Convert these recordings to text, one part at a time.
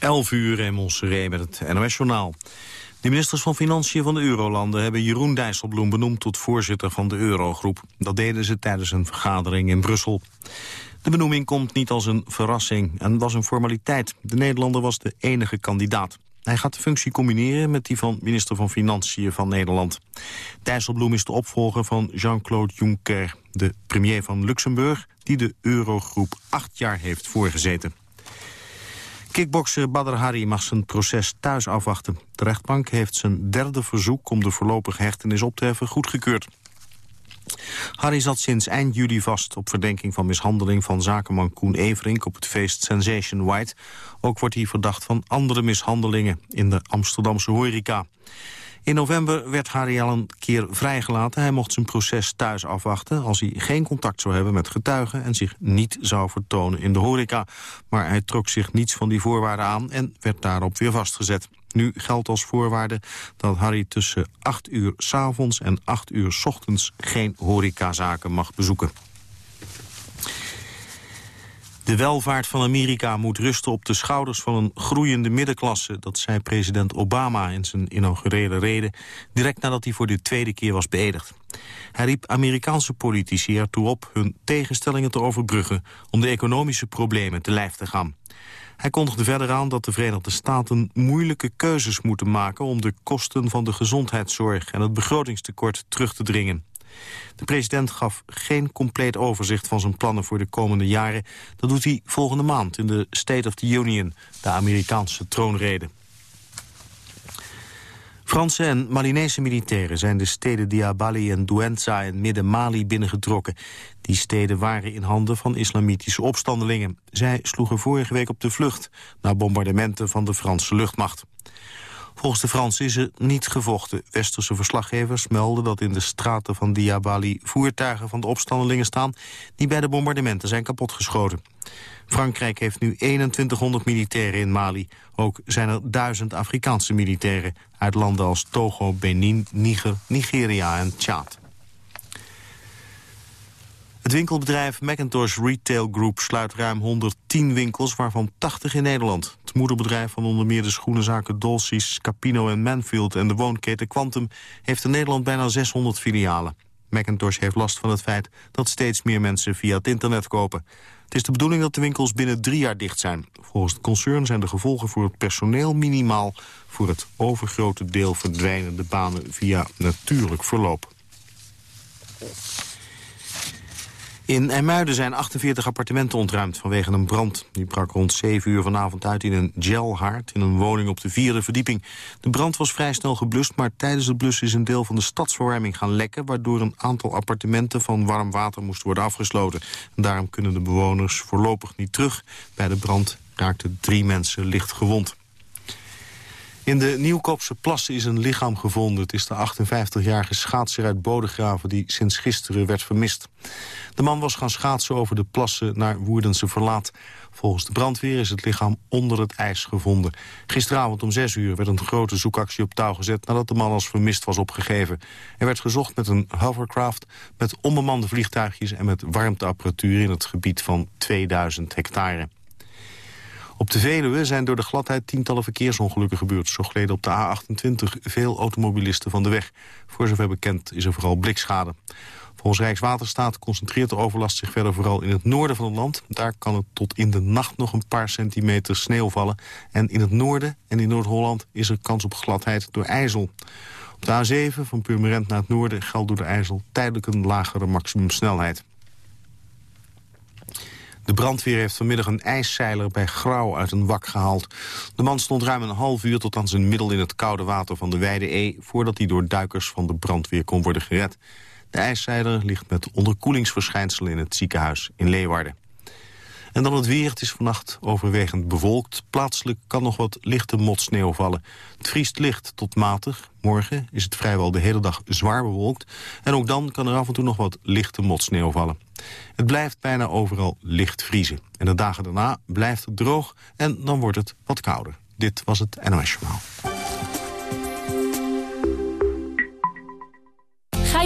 11 uur in Montserrat met het NOS-journaal. De ministers van Financiën van de Eurolanden hebben Jeroen Dijsselbloem benoemd tot voorzitter van de Eurogroep. Dat deden ze tijdens een vergadering in Brussel. De benoeming komt niet als een verrassing en was een formaliteit. De Nederlander was de enige kandidaat. Hij gaat de functie combineren met die van minister van Financiën van Nederland. Dijsselbloem is de opvolger van Jean-Claude Juncker, de premier van Luxemburg... die de Eurogroep acht jaar heeft voorgezeten. Kickbokser Badr Hari mag zijn proces thuis afwachten. De rechtbank heeft zijn derde verzoek om de voorlopige hechtenis op te heffen goedgekeurd. Harry zat sinds eind juli vast op verdenking van mishandeling van zakenman Koen Everink op het feest Sensation White. Ook wordt hij verdacht van andere mishandelingen in de Amsterdamse horeca. In november werd Harry al een keer vrijgelaten. Hij mocht zijn proces thuis afwachten als hij geen contact zou hebben met getuigen en zich niet zou vertonen in de horeca. Maar hij trok zich niets van die voorwaarden aan en werd daarop weer vastgezet. Nu geldt als voorwaarde dat Harry tussen 8 uur s avonds en 8 uur s ochtends geen horecazaken mag bezoeken. De welvaart van Amerika moet rusten op de schouders van een groeiende middenklasse. Dat zei president Obama in zijn inaugurele reden... direct nadat hij voor de tweede keer was beëdigd. Hij riep Amerikaanse politici ertoe op hun tegenstellingen te overbruggen... om de economische problemen te lijf te gaan. Hij kondigde verder aan dat de Verenigde Staten moeilijke keuzes moeten maken... om de kosten van de gezondheidszorg en het begrotingstekort terug te dringen. De president gaf geen compleet overzicht van zijn plannen voor de komende jaren. Dat doet hij volgende maand in de State of the Union, de Amerikaanse troonrede. Franse en Malinese militairen zijn de steden Diabali en Douentza in midden-Mali binnengetrokken. Die steden waren in handen van islamitische opstandelingen. Zij sloegen vorige week op de vlucht na bombardementen van de Franse luchtmacht. Volgens de Fransen is er niet gevochten. Westerse verslaggevers melden dat in de straten van Diabali... voertuigen van de opstandelingen staan... die bij de bombardementen zijn kapotgeschoten. Frankrijk heeft nu 2100 militairen in Mali. Ook zijn er duizend Afrikaanse militairen... uit landen als Togo, Benin, Niger, Nigeria en Tjaad. Het winkelbedrijf Macintosh Retail Group sluit ruim 110 winkels, waarvan 80 in Nederland. Het moederbedrijf van onder meer de schoenenzaken Dolcis, Capino en Manfield en de woonketen Quantum heeft in Nederland bijna 600 filialen. Macintosh heeft last van het feit dat steeds meer mensen via het internet kopen. Het is de bedoeling dat de winkels binnen drie jaar dicht zijn. Volgens het concern zijn de gevolgen voor het personeel minimaal... voor het overgrote deel verdwijnende banen via natuurlijk verloop. In IJmuiden zijn 48 appartementen ontruimd vanwege een brand. Die brak rond 7 uur vanavond uit in een gelhaard in een woning op de vierde verdieping. De brand was vrij snel geblust, maar tijdens het blussen is een deel van de stadsverwarming gaan lekken, waardoor een aantal appartementen van warm water moest worden afgesloten. En daarom kunnen de bewoners voorlopig niet terug. Bij de brand raakten drie mensen licht gewond. In de Nieuwkoopse plassen is een lichaam gevonden. Het is de 58-jarige schaatser uit Bodegraven die sinds gisteren werd vermist. De man was gaan schaatsen over de plassen naar Woerdense Verlaat. Volgens de brandweer is het lichaam onder het ijs gevonden. Gisteravond om 6 uur werd een grote zoekactie op touw gezet... nadat de man als vermist was opgegeven. Er werd gezocht met een hovercraft, met onbemande vliegtuigjes... en met warmteapparatuur in het gebied van 2000 hectare. Op de Veluwe zijn door de gladheid tientallen verkeersongelukken gebeurd. Zo gleden op de A28 veel automobilisten van de weg. Voor zover bekend is er vooral blikschade. Volgens Rijkswaterstaat concentreert de overlast zich verder vooral in het noorden van het land. Daar kan het tot in de nacht nog een paar centimeter sneeuw vallen. En in het noorden en in Noord-Holland is er kans op gladheid door ijzel. Op de A7 van Purmerend naar het noorden geldt door de ijzel tijdelijk een lagere maximumsnelheid. De brandweer heeft vanmiddag een ijszeiler bij Grauw uit een wak gehaald. De man stond ruim een half uur tot aan zijn middel in het koude water van de Weide E... voordat hij door duikers van de brandweer kon worden gered. De ijszeiler ligt met onderkoelingsverschijnselen in het ziekenhuis in Leeuwarden. En dan het weer. Het is vannacht overwegend bewolkt. Plaatselijk kan nog wat lichte motsneeuw vallen. Het vriest licht tot matig. Morgen is het vrijwel de hele dag zwaar bewolkt. En ook dan kan er af en toe nog wat lichte motsneeuw vallen. Het blijft bijna overal licht vriezen. En de dagen daarna blijft het droog en dan wordt het wat kouder. Dit was het NOS Journaal.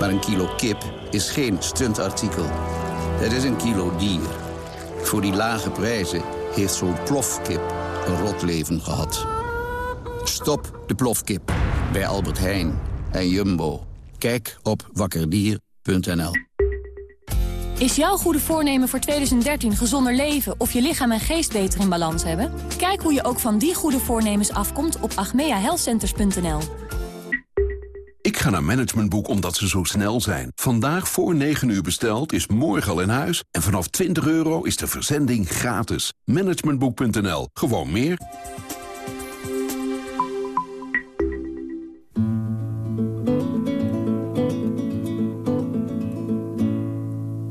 Maar een kilo kip is geen stuntartikel. Het is een kilo dier. Voor die lage prijzen heeft zo'n plofkip een rot leven gehad. Stop de plofkip bij Albert Heijn en Jumbo. Kijk op wakkerdier.nl. Is jouw goede voornemen voor 2013 gezonder leven of je lichaam en geest beter in balans hebben? Kijk hoe je ook van die goede voornemens afkomt op agmeahealthcenters.nl. Ik ga naar Managementboek omdat ze zo snel zijn. Vandaag voor 9 uur besteld is morgen al in huis. En vanaf 20 euro is de verzending gratis. Managementboek.nl. Gewoon meer.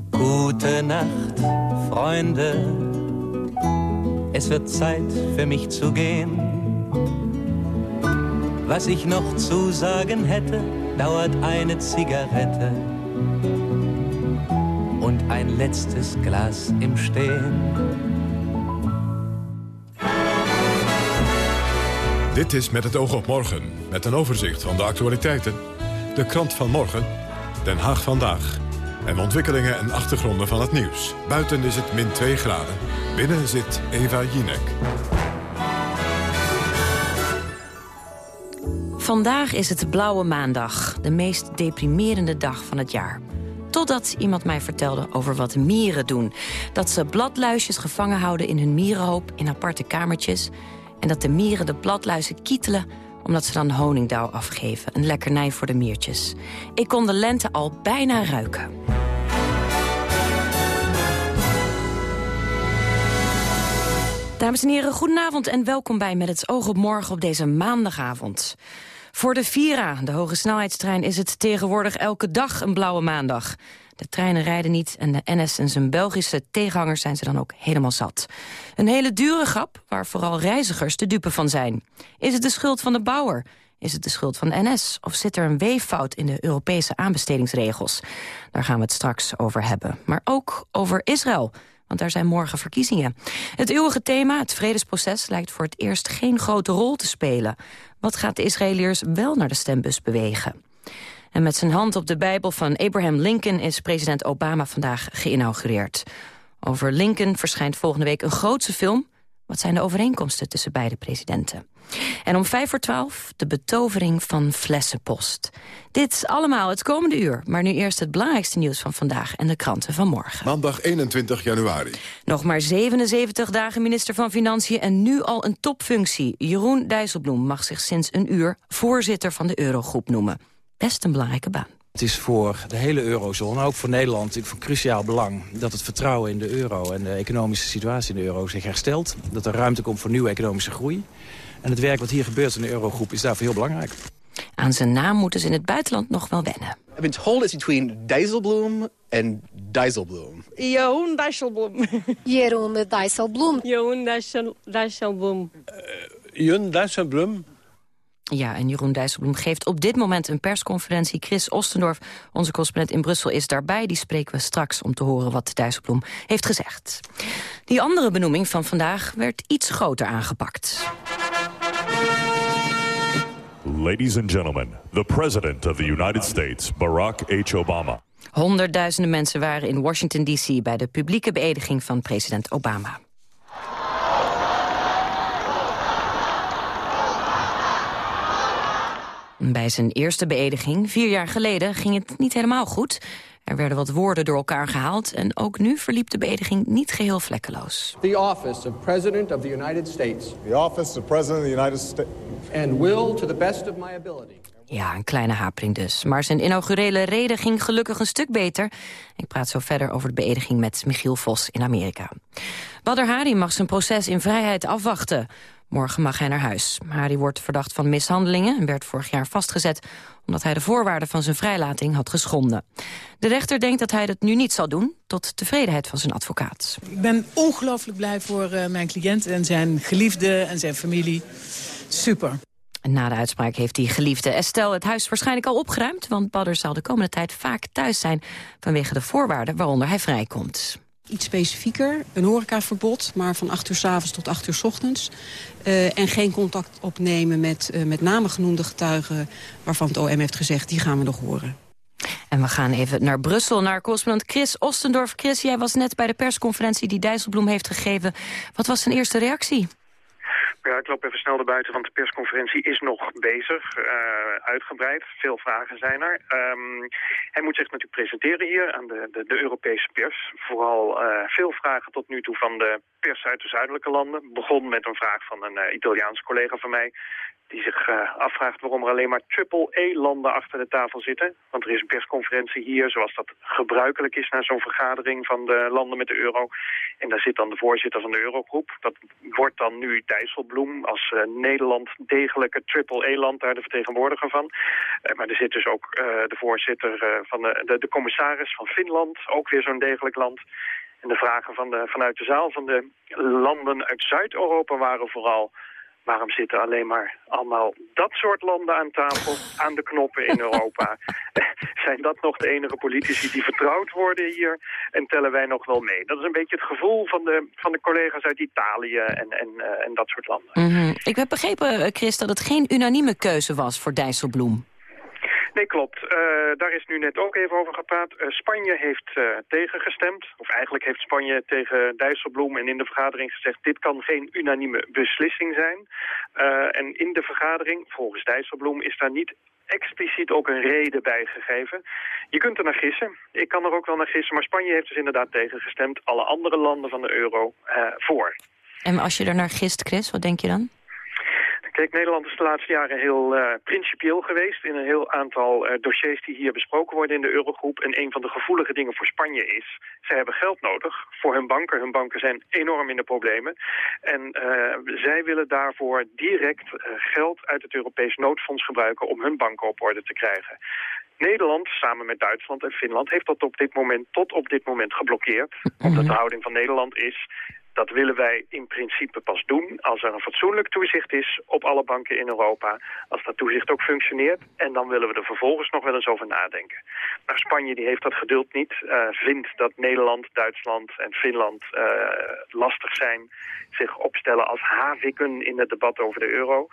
Gute Nacht, Freunde. Es wird Zeit für mich zu gehen. Was ich noch zu sagen hätte, dauert eine Zigarette und ein letztes Glas im Stehen. Dit is Met het oog op morgen, met een overzicht van de actualiteiten. De krant van morgen, Den Haag vandaag. En ontwikkelingen en achtergronden van het nieuws. Buiten is het min 2 graden. Binnen zit Eva Jinek. Vandaag is het Blauwe Maandag, de meest deprimerende dag van het jaar. Totdat iemand mij vertelde over wat mieren doen. Dat ze bladluisjes gevangen houden in hun mierenhoop in aparte kamertjes... en dat de mieren de bladluizen kietelen omdat ze dan honingdauw afgeven. Een lekkernij voor de miertjes. Ik kon de lente al bijna ruiken. Dames en heren, goedenavond en welkom bij Met het oog op morgen op deze maandagavond. Voor de Vira, de hoge snelheidstrein, is het tegenwoordig elke dag een blauwe maandag. De treinen rijden niet en de NS en zijn Belgische tegenhangers zijn ze dan ook helemaal zat. Een hele dure grap, waar vooral reizigers de dupe van zijn. Is het de schuld van de bouwer? Is het de schuld van de NS? Of zit er een weeffout in de Europese aanbestedingsregels? Daar gaan we het straks over hebben. Maar ook over Israël want daar zijn morgen verkiezingen. Het eeuwige thema, het vredesproces, lijkt voor het eerst geen grote rol te spelen. Wat gaat de Israëliërs wel naar de stembus bewegen? En met zijn hand op de Bijbel van Abraham Lincoln... is president Obama vandaag geïnaugureerd. Over Lincoln verschijnt volgende week een grootse film... Wat zijn de overeenkomsten tussen beide presidenten? En om vijf voor twaalf de betovering van Flessenpost. Dit allemaal het komende uur. Maar nu eerst het belangrijkste nieuws van vandaag en de kranten van morgen. Maandag 21 januari. Nog maar 77 dagen minister van Financiën en nu al een topfunctie. Jeroen Dijsselbloem mag zich sinds een uur voorzitter van de Eurogroep noemen. Best een belangrijke baan. Het is voor de hele eurozone, ook voor Nederland, van cruciaal belang... dat het vertrouwen in de euro en de economische situatie in de euro zich herstelt. Dat er ruimte komt voor nieuwe economische groei. En het werk wat hier gebeurt in de eurogroep is daarvoor heel belangrijk. Aan zijn naam moeten ze in het buitenland nog wel wennen. I've been told it's between Dijsselbloem en Dijsselbloem. Jeroen Dijsselbloem. Jeroen Dijsselbloem. Jeroen Dijsselbloem. Jeroen Dijsselbloem. Ja, en Jeroen Dijsselbloem geeft op dit moment een persconferentie. Chris Ostendorf, onze correspondent in Brussel, is daarbij. Die spreken we straks om te horen wat Dijsselbloem heeft gezegd. Die andere benoeming van vandaag werd iets groter aangepakt. Ladies and gentlemen, the President of the United States, Barack H. Obama. Honderdduizenden mensen waren in Washington D.C. bij de publieke beëdiging van president Obama. Bij zijn eerste beëdiging, vier jaar geleden, ging het niet helemaal goed. Er werden wat woorden door elkaar gehaald en ook nu verliep de beëdiging niet geheel vlekkeloos. The office of President of the United States. The office of President of the United States. And will to the best of my ability. Ja, een kleine hapering dus. Maar zijn inaugurele reden ging gelukkig een stuk beter. Ik praat zo verder over de beëdiging met Michiel Vos in Amerika. Badr Hari mag zijn proces in vrijheid afwachten. Morgen mag hij naar huis. Hari wordt verdacht van mishandelingen en werd vorig jaar vastgezet... omdat hij de voorwaarden van zijn vrijlating had geschonden. De rechter denkt dat hij dat nu niet zal doen... tot tevredenheid van zijn advocaat. Ik ben ongelooflijk blij voor uh, mijn cliënt en zijn geliefde en zijn familie. Super. Na de uitspraak heeft die geliefde Estelle het huis waarschijnlijk al opgeruimd... want Badder zal de komende tijd vaak thuis zijn... vanwege de voorwaarden waaronder hij vrijkomt. Iets specifieker, een horecaverbod, maar van 8 uur s avonds tot 8 uur s ochtends. Uh, en geen contact opnemen met uh, met name genoemde getuigen... waarvan het OM heeft gezegd, die gaan we nog horen. En we gaan even naar Brussel, naar correspondent Chris Ostendorf. Chris, jij was net bij de persconferentie die Dijsselbloem heeft gegeven. Wat was zijn eerste reactie? Ja, ik loop even snel naar buiten, want de persconferentie is nog bezig, uh, uitgebreid. Veel vragen zijn er. Um, hij moet zich natuurlijk presenteren hier aan de, de, de Europese pers. Vooral uh, veel vragen tot nu toe van de pers uit de zuidelijke landen. Begon met een vraag van een uh, Italiaanse collega van mij die zich uh, afvraagt waarom er alleen maar triple-E-landen achter de tafel zitten. Want er is een persconferentie hier, zoals dat gebruikelijk is na zo'n vergadering van de landen met de euro. En daar zit dan de voorzitter van de eurogroep. Dat wordt dan nu Dijsselbloem als uh, Nederland degelijke triple-E-land daar de vertegenwoordiger van. Uh, maar er zit dus ook de voorzitter van de, de, de commissaris van Finland, ook weer zo'n degelijk land. En de vragen van de, vanuit de zaal van de landen uit Zuid-Europa waren vooral... Waarom zitten alleen maar allemaal dat soort landen aan tafel, aan de knoppen in Europa? Zijn dat nog de enige politici die vertrouwd worden hier? En tellen wij nog wel mee? Dat is een beetje het gevoel van de, van de collega's uit Italië en, en, uh, en dat soort landen. Mm -hmm. Ik heb begrepen, Chris, dat het geen unanieme keuze was voor Dijsselbloem. Nee, klopt. Uh, daar is nu net ook even over gepraat. Uh, Spanje heeft uh, tegengestemd. Of eigenlijk heeft Spanje tegen Dijsselbloem en in de vergadering gezegd... dit kan geen unanieme beslissing zijn. en in de vergadering, volgens Dijsselbloem, is daar niet expliciet ook een reden bij gegeven. Je kunt er naar gissen. Ik kan er ook wel naar gissen. Maar Spanje heeft dus inderdaad tegengestemd. Alle andere landen van de euro voor. En als je er naar gist, Chris, wat denk je dan? Kijk, Nederland is de laatste jaren heel uh, principieel geweest in een heel aantal uh, dossiers die hier besproken worden in de Eurogroep. En een van de gevoelige dingen voor Spanje is, zij hebben geld nodig voor hun banken. Hun banken zijn enorm in de problemen. En uh, zij willen daarvoor direct geld uit het Europees noodfonds gebruiken om hun banken op orde te krijgen. Nederland, samen met Duitsland en Finland, heeft dat op dit moment, tot op dit moment geblokkeerd. Omdat de houding van Nederland is, dat willen wij in principe pas doen als er een fatsoenlijk toezicht is op alle banken in Europa. Als dat toezicht ook functioneert. En dan willen we er vervolgens nog wel eens over nadenken. Maar Spanje die heeft dat geduld niet. Uh, vindt dat Nederland, Duitsland en Finland uh, lastig zijn. Zich opstellen als haviken in het debat over de euro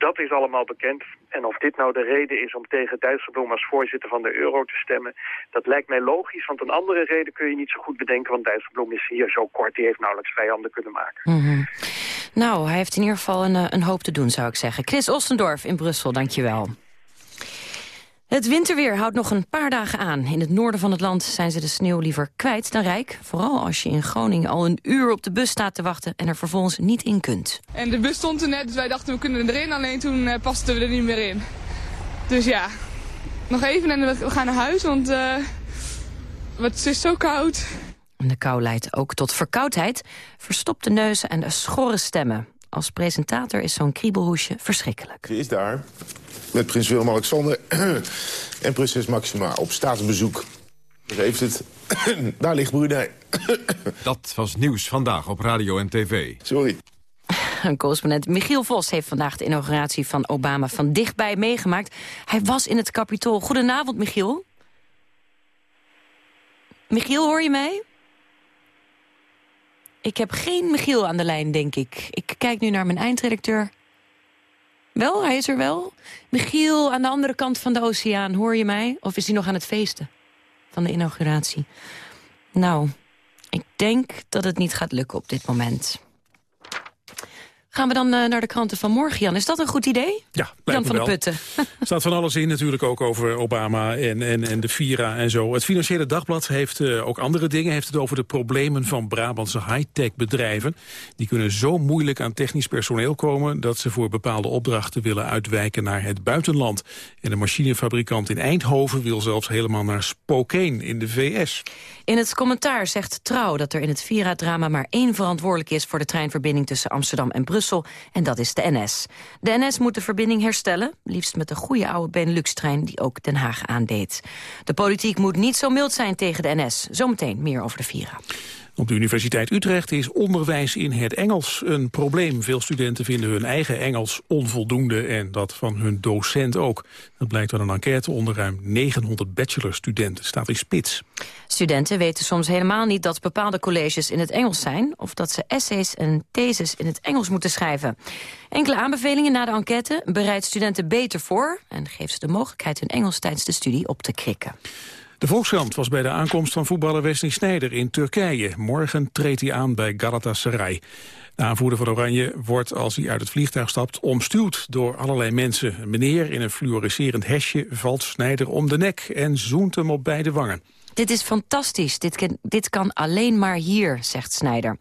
dat is allemaal bekend. En of dit nou de reden is om tegen Dijsselbloem als voorzitter van de euro te stemmen... dat lijkt mij logisch, want een andere reden kun je niet zo goed bedenken... want Dijsselbloem is hier zo kort, die heeft nauwelijks vijanden kunnen maken. -hmm. Nou, hij heeft in ieder geval een, een hoop te doen, zou ik zeggen. Chris Ostendorf in Brussel, dankjewel. Het winterweer houdt nog een paar dagen aan. In het noorden van het land zijn ze de sneeuw liever kwijt dan rijk. Vooral als je in Groningen al een uur op de bus staat te wachten... en er vervolgens niet in kunt. En de bus stond er net, dus wij dachten we kunnen erin. Alleen toen uh, pasten we er niet meer in. Dus ja, nog even en we gaan naar huis, want uh, het is zo koud. De kou leidt ook tot verkoudheid, verstopte neuzen en schorre stemmen. Als presentator is zo'n kriebelhoesje verschrikkelijk. Ze is daar met prins Willem-Alexander en prinses Maxima op staatsbezoek. Daar heeft het. daar ligt Brunei. Dat was nieuws vandaag op radio en tv. Sorry. Een correspondent Michiel Vos heeft vandaag de inauguratie van Obama van dichtbij meegemaakt. Hij was in het kapitool. Goedenavond, Michiel. Michiel, hoor je mij? Ik heb geen Michiel aan de lijn, denk ik. Ik kijk nu naar mijn eindredacteur. Wel, hij is er wel. Michiel, aan de andere kant van de oceaan, hoor je mij? Of is hij nog aan het feesten van de inauguratie? Nou, ik denk dat het niet gaat lukken op dit moment. Gaan we dan uh, naar de kranten van morgen, Jan? Is dat een goed idee? Ja, Jan van der Putten. Er staat van alles in natuurlijk ook over Obama en, en, en de Vira en zo. Het Financiële Dagblad heeft uh, ook andere dingen. Heeft het over de problemen van Brabantse high-tech bedrijven. Die kunnen zo moeilijk aan technisch personeel komen... dat ze voor bepaalde opdrachten willen uitwijken naar het buitenland. En de machinefabrikant in Eindhoven wil zelfs helemaal naar Spokane in de VS. In het commentaar zegt Trouw dat er in het Vira-drama maar één verantwoordelijk is... voor de treinverbinding tussen Amsterdam en Brussel En dat is de NS. De NS moet de verbinding herstellen. Liefst met de goede oude Benelux-trein die ook Den Haag aandeed. De politiek moet niet zo mild zijn tegen de NS. Zometeen meer over de Vira. Op de Universiteit Utrecht is onderwijs in het Engels een probleem. Veel studenten vinden hun eigen Engels onvoldoende en dat van hun docent ook. Dat blijkt uit een enquête onder ruim 900 bachelorstudenten. Staat in spits. Studenten weten soms helemaal niet dat bepaalde colleges in het Engels zijn... of dat ze essays en theses in het Engels moeten schrijven. Enkele aanbevelingen na de enquête bereidt studenten beter voor... en geeft ze de mogelijkheid hun Engels tijdens de studie op te krikken. De Volkskrant was bij de aankomst van voetballer Wesley Sneijder in Turkije. Morgen treedt hij aan bij Galatasaray. De aanvoerder van Oranje wordt, als hij uit het vliegtuig stapt... omstuwd door allerlei mensen. Een meneer in een fluoriserend hesje valt Sneijder om de nek... en zoent hem op beide wangen. Dit is fantastisch. Dit kan, dit kan alleen maar hier, zegt Snijder.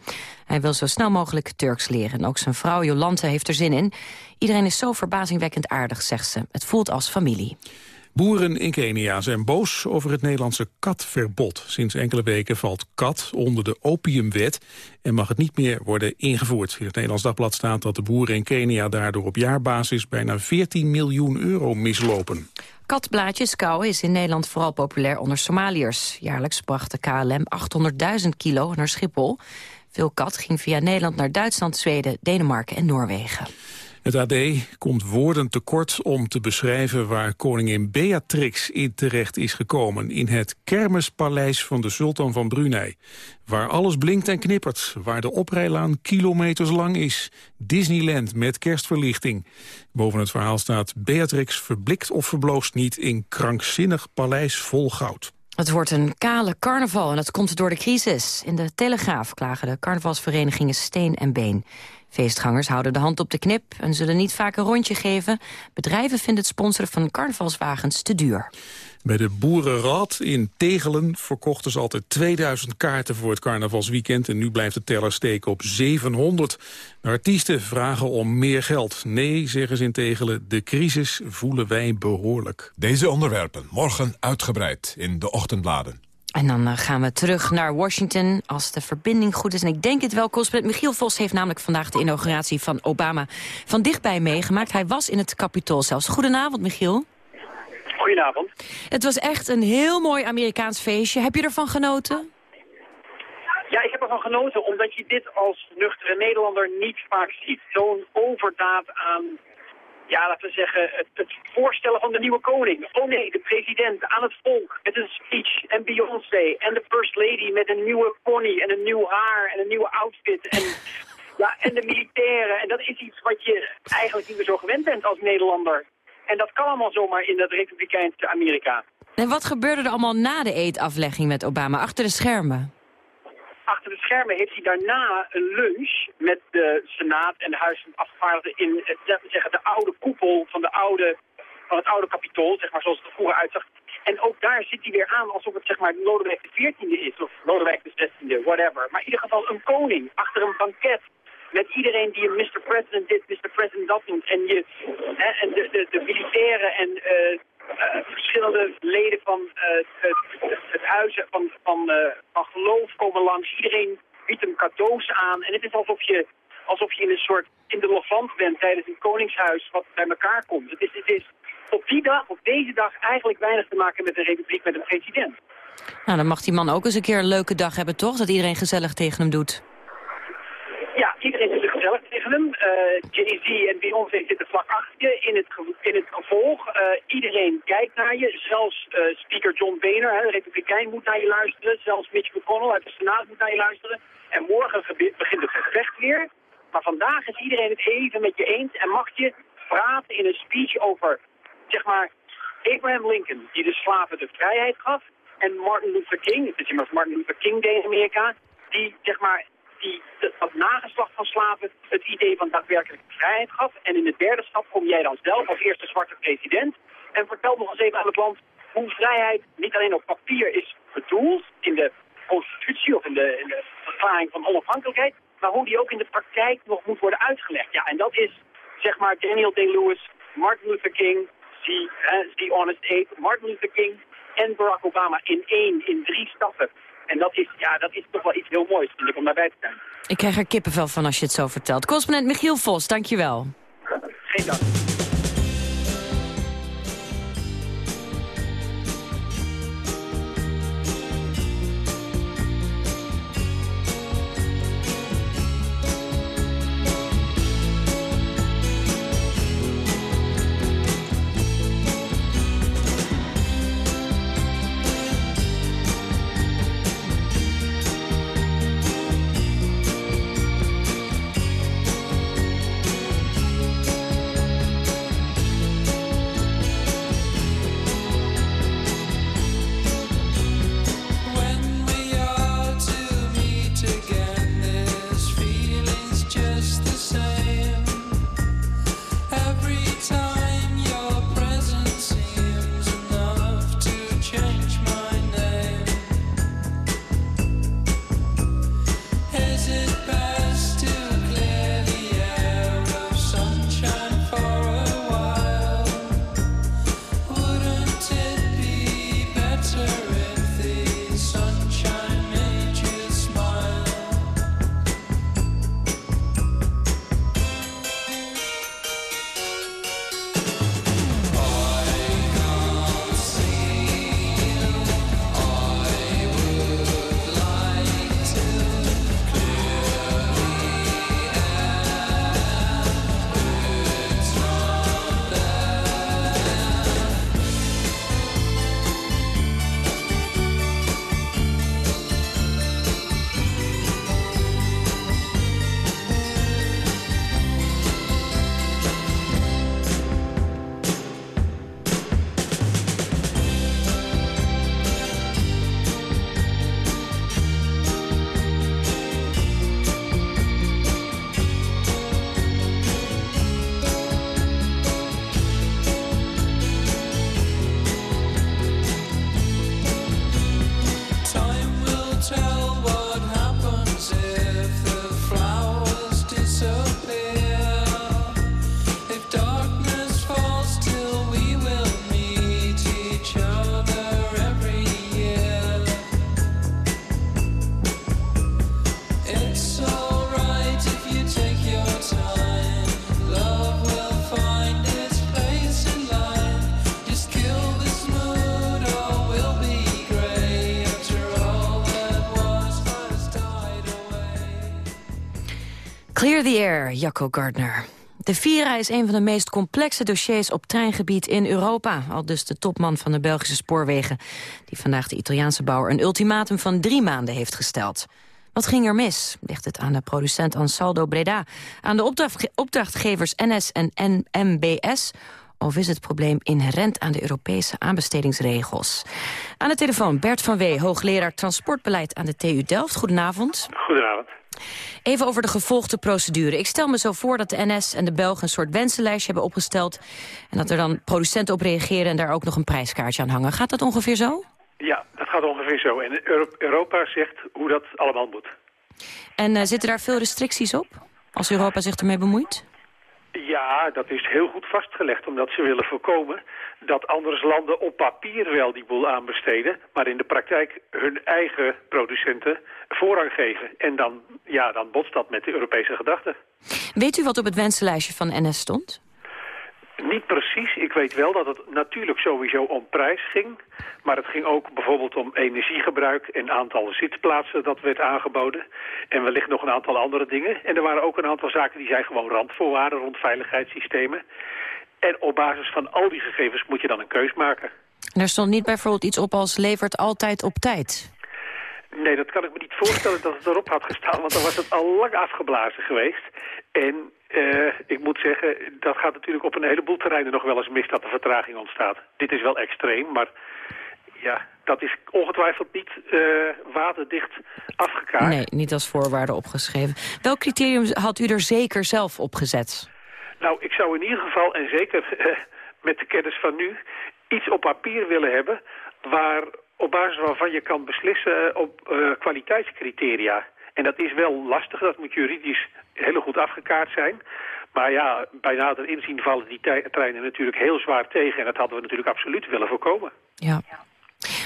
Hij wil zo snel mogelijk Turks leren. En ook zijn vrouw Jolante heeft er zin in. Iedereen is zo verbazingwekkend aardig, zegt ze. Het voelt als familie. Boeren in Kenia zijn boos over het Nederlandse katverbod. Sinds enkele weken valt kat onder de opiumwet en mag het niet meer worden ingevoerd. In het Nederlands Dagblad staat dat de boeren in Kenia daardoor op jaarbasis bijna 14 miljoen euro mislopen. Katblaadjes kauwen is in Nederland vooral populair onder Somaliërs. Jaarlijks bracht de KLM 800.000 kilo naar Schiphol. Veel kat ging via Nederland naar Duitsland, Zweden, Denemarken en Noorwegen. Het AD komt woorden tekort om te beschrijven waar koningin Beatrix in terecht is gekomen. In het kermispaleis van de sultan van Brunei. Waar alles blinkt en knippert. Waar de oprijlaan kilometers lang is. Disneyland met kerstverlichting. Boven het verhaal staat Beatrix verblikt of verbloost niet in krankzinnig paleis vol goud. Het wordt een kale carnaval en dat komt door de crisis. In de Telegraaf klagen de carnavalsverenigingen Steen en Been. Feestgangers houden de hand op de knip en zullen niet vaak een rondje geven. Bedrijven vinden het sponsoren van carnavalswagens te duur. Bij de Boerenrad in Tegelen verkochten ze altijd 2000 kaarten voor het carnavalsweekend. En nu blijft de teller steken op 700. De artiesten vragen om meer geld. Nee, zeggen ze in Tegelen, de crisis voelen wij behoorlijk. Deze onderwerpen morgen uitgebreid in de ochtendbladen. En dan uh, gaan we terug naar Washington als de verbinding goed is. En ik denk het wel, correspondent Michiel Vos heeft namelijk vandaag de inauguratie van Obama van dichtbij meegemaakt. Hij was in het Capitool zelfs. Goedenavond, Michiel. Goedenavond. Het was echt een heel mooi Amerikaans feestje. Heb je ervan genoten? Ja, ik heb ervan genoten omdat je dit als nuchtere Nederlander niet vaak ziet. Zo'n overdaad aan ja, laten we zeggen, het, het, voorstellen van de nieuwe koning. Oh nee, de president aan het volk met een speech en Beyoncé en de first lady met een nieuwe pony en een nieuw haar en een nieuwe outfit en, ja, en de militairen. En dat is iets wat je eigenlijk niet meer zo gewend bent als Nederlander. En dat kan allemaal zomaar in het republikeinse Amerika. En wat gebeurde er allemaal na de eetaflegging met Obama, achter de schermen? Achter de schermen heeft hij daarna een lunch met de Senaat en de Huis van Afgevaardigden in zeggen, de oude koepel van, de oude, van het oude kapitool, zeg maar, zoals het er vroeger uitzag. En ook daar zit hij weer aan alsof het zeg maar Lodewijk de 14e is, of Lodewijk de 16e, whatever. Maar in ieder geval een koning achter een banket met iedereen die een Mr. President dit, Mr. President dat noemt. En, je, en de, de, militairen en uh, verschillende leden van uh, het, het huis van, van, van geloof komen langs. Iedereen biedt hem cadeaus aan. En het is alsof je, alsof je in een soort in de levant bent tijdens een koningshuis wat bij elkaar komt. Het is, het is op die dag, op deze dag, eigenlijk weinig te maken met een republiek met een president. Nou, dan mag die man ook eens een keer een leuke dag hebben, toch? Dat iedereen gezellig tegen hem doet. Ja, iedereen gezellig tegen hem. Uh, Jay-Z en Beyoncé zitten vlak achter je in het, in het gevolg. Uh, iedereen kijkt naar je. Zelfs uh, speaker John Boehner, hè, de republikein, moet naar je luisteren. Zelfs Mitch McConnell uit de Senaat moet naar je luisteren. En morgen begint het gevecht weer. Maar vandaag is iedereen het even met je eens en mag je praten in een speech over, zeg maar, Abraham Lincoln, die de slaven de vrijheid gaf. En Martin Luther King, het is immers Martin Luther King Day in Amerika, die, zeg maar, die dat nageslacht van slaven het idee van daadwerkelijk vrijheid gaf. En in de derde stap kom jij dan zelf als eerste zwarte president. En vertel nog eens even aan het land hoe vrijheid niet alleen op papier is bedoeld in de constitutie of in de, in de verklaring van onafhankelijkheid, maar hoe die ook in de praktijk nog moet worden uitgelegd. Ja, en dat is zeg maar Daniel Day-Lewis, Martin Luther King, The, the Honest Ape, Martin Luther King en Barack Obama in één, in drie stappen. En dat is, ja, dat is toch wel iets heel moois, vind ik, om daarbij te zijn. Ik krijg er kippenvel van als je het zo vertelt. Correspondent Michiel Vos, dankjewel. Geen dank. Jacco Gardner. De Vira is een van de meest complexe dossiers op treingebied in Europa. Al dus de topman van de Belgische spoorwegen... die vandaag de Italiaanse bouwer een ultimatum van drie maanden heeft gesteld. Wat ging er mis? Ligt het aan de producent Ansaldo Breda... aan de opdrachtge- opdrachtgevers NS en NMBS... of is het probleem inherent aan de Europese aanbestedingsregels? Aan de telefoon Bert van Wee, hoogleraar transportbeleid aan de TU Delft. Goedenavond. Goedenavond. Even over de gevolgde procedure. Ik stel me zo voor dat de NS en de Belgen een soort wensenlijstje hebben opgesteld... en dat er dan producenten op reageren en daar ook nog een prijskaartje aan hangen. Gaat dat ongeveer zo? Ja, dat gaat ongeveer zo. En Euro- Europa zegt hoe dat allemaal moet. En eh, zitten daar veel restricties op, als Europa zich ermee bemoeit? Ja, dat is heel goed vastgelegd, omdat ze willen voorkomen dat andere landen op papier wel die boel aanbesteden, maar in de praktijk hun eigen producenten voorrang geven. En dan, ja, dan botst dat met de Europese gedachten. Weet u wat op het wensenlijstje van NS stond? Niet precies. Ik weet wel dat het natuurlijk sowieso om prijs ging. Maar het ging ook bijvoorbeeld om energiegebruik en aantal zitplaatsen dat werd aangeboden. En wellicht nog een aantal andere dingen. En er waren ook een aantal zaken die zijn gewoon randvoorwaarden rond veiligheidssystemen. En op basis van al die gegevens moet je dan een keus maken. En er stond niet bijvoorbeeld iets op als levert altijd op tijd. Nee, dat kan ik me niet voorstellen dat het erop had gestaan, want dan was het al lang afgeblazen geweest. En eh, ik moet zeggen, dat gaat natuurlijk op een heleboel terreinen nog wel eens mis dat er vertraging ontstaat. Dit is wel extreem, maar ja, dat is ongetwijfeld niet eh, waterdicht afgekaart. Nee, niet als voorwaarde opgeschreven. Welk criterium had u er zeker zelf op gezet? Nou, ik zou in ieder geval, en zeker eh, met de kennis van nu, iets op papier willen hebben waar op basis waarvan je kan beslissen op kwaliteitscriteria. En dat is wel lastig, dat moet juridisch heel goed afgekaart zijn. Maar ja, bij nader inzien vallen die treinen natuurlijk heel zwaar tegen. En dat hadden we natuurlijk absoluut willen voorkomen. Ja.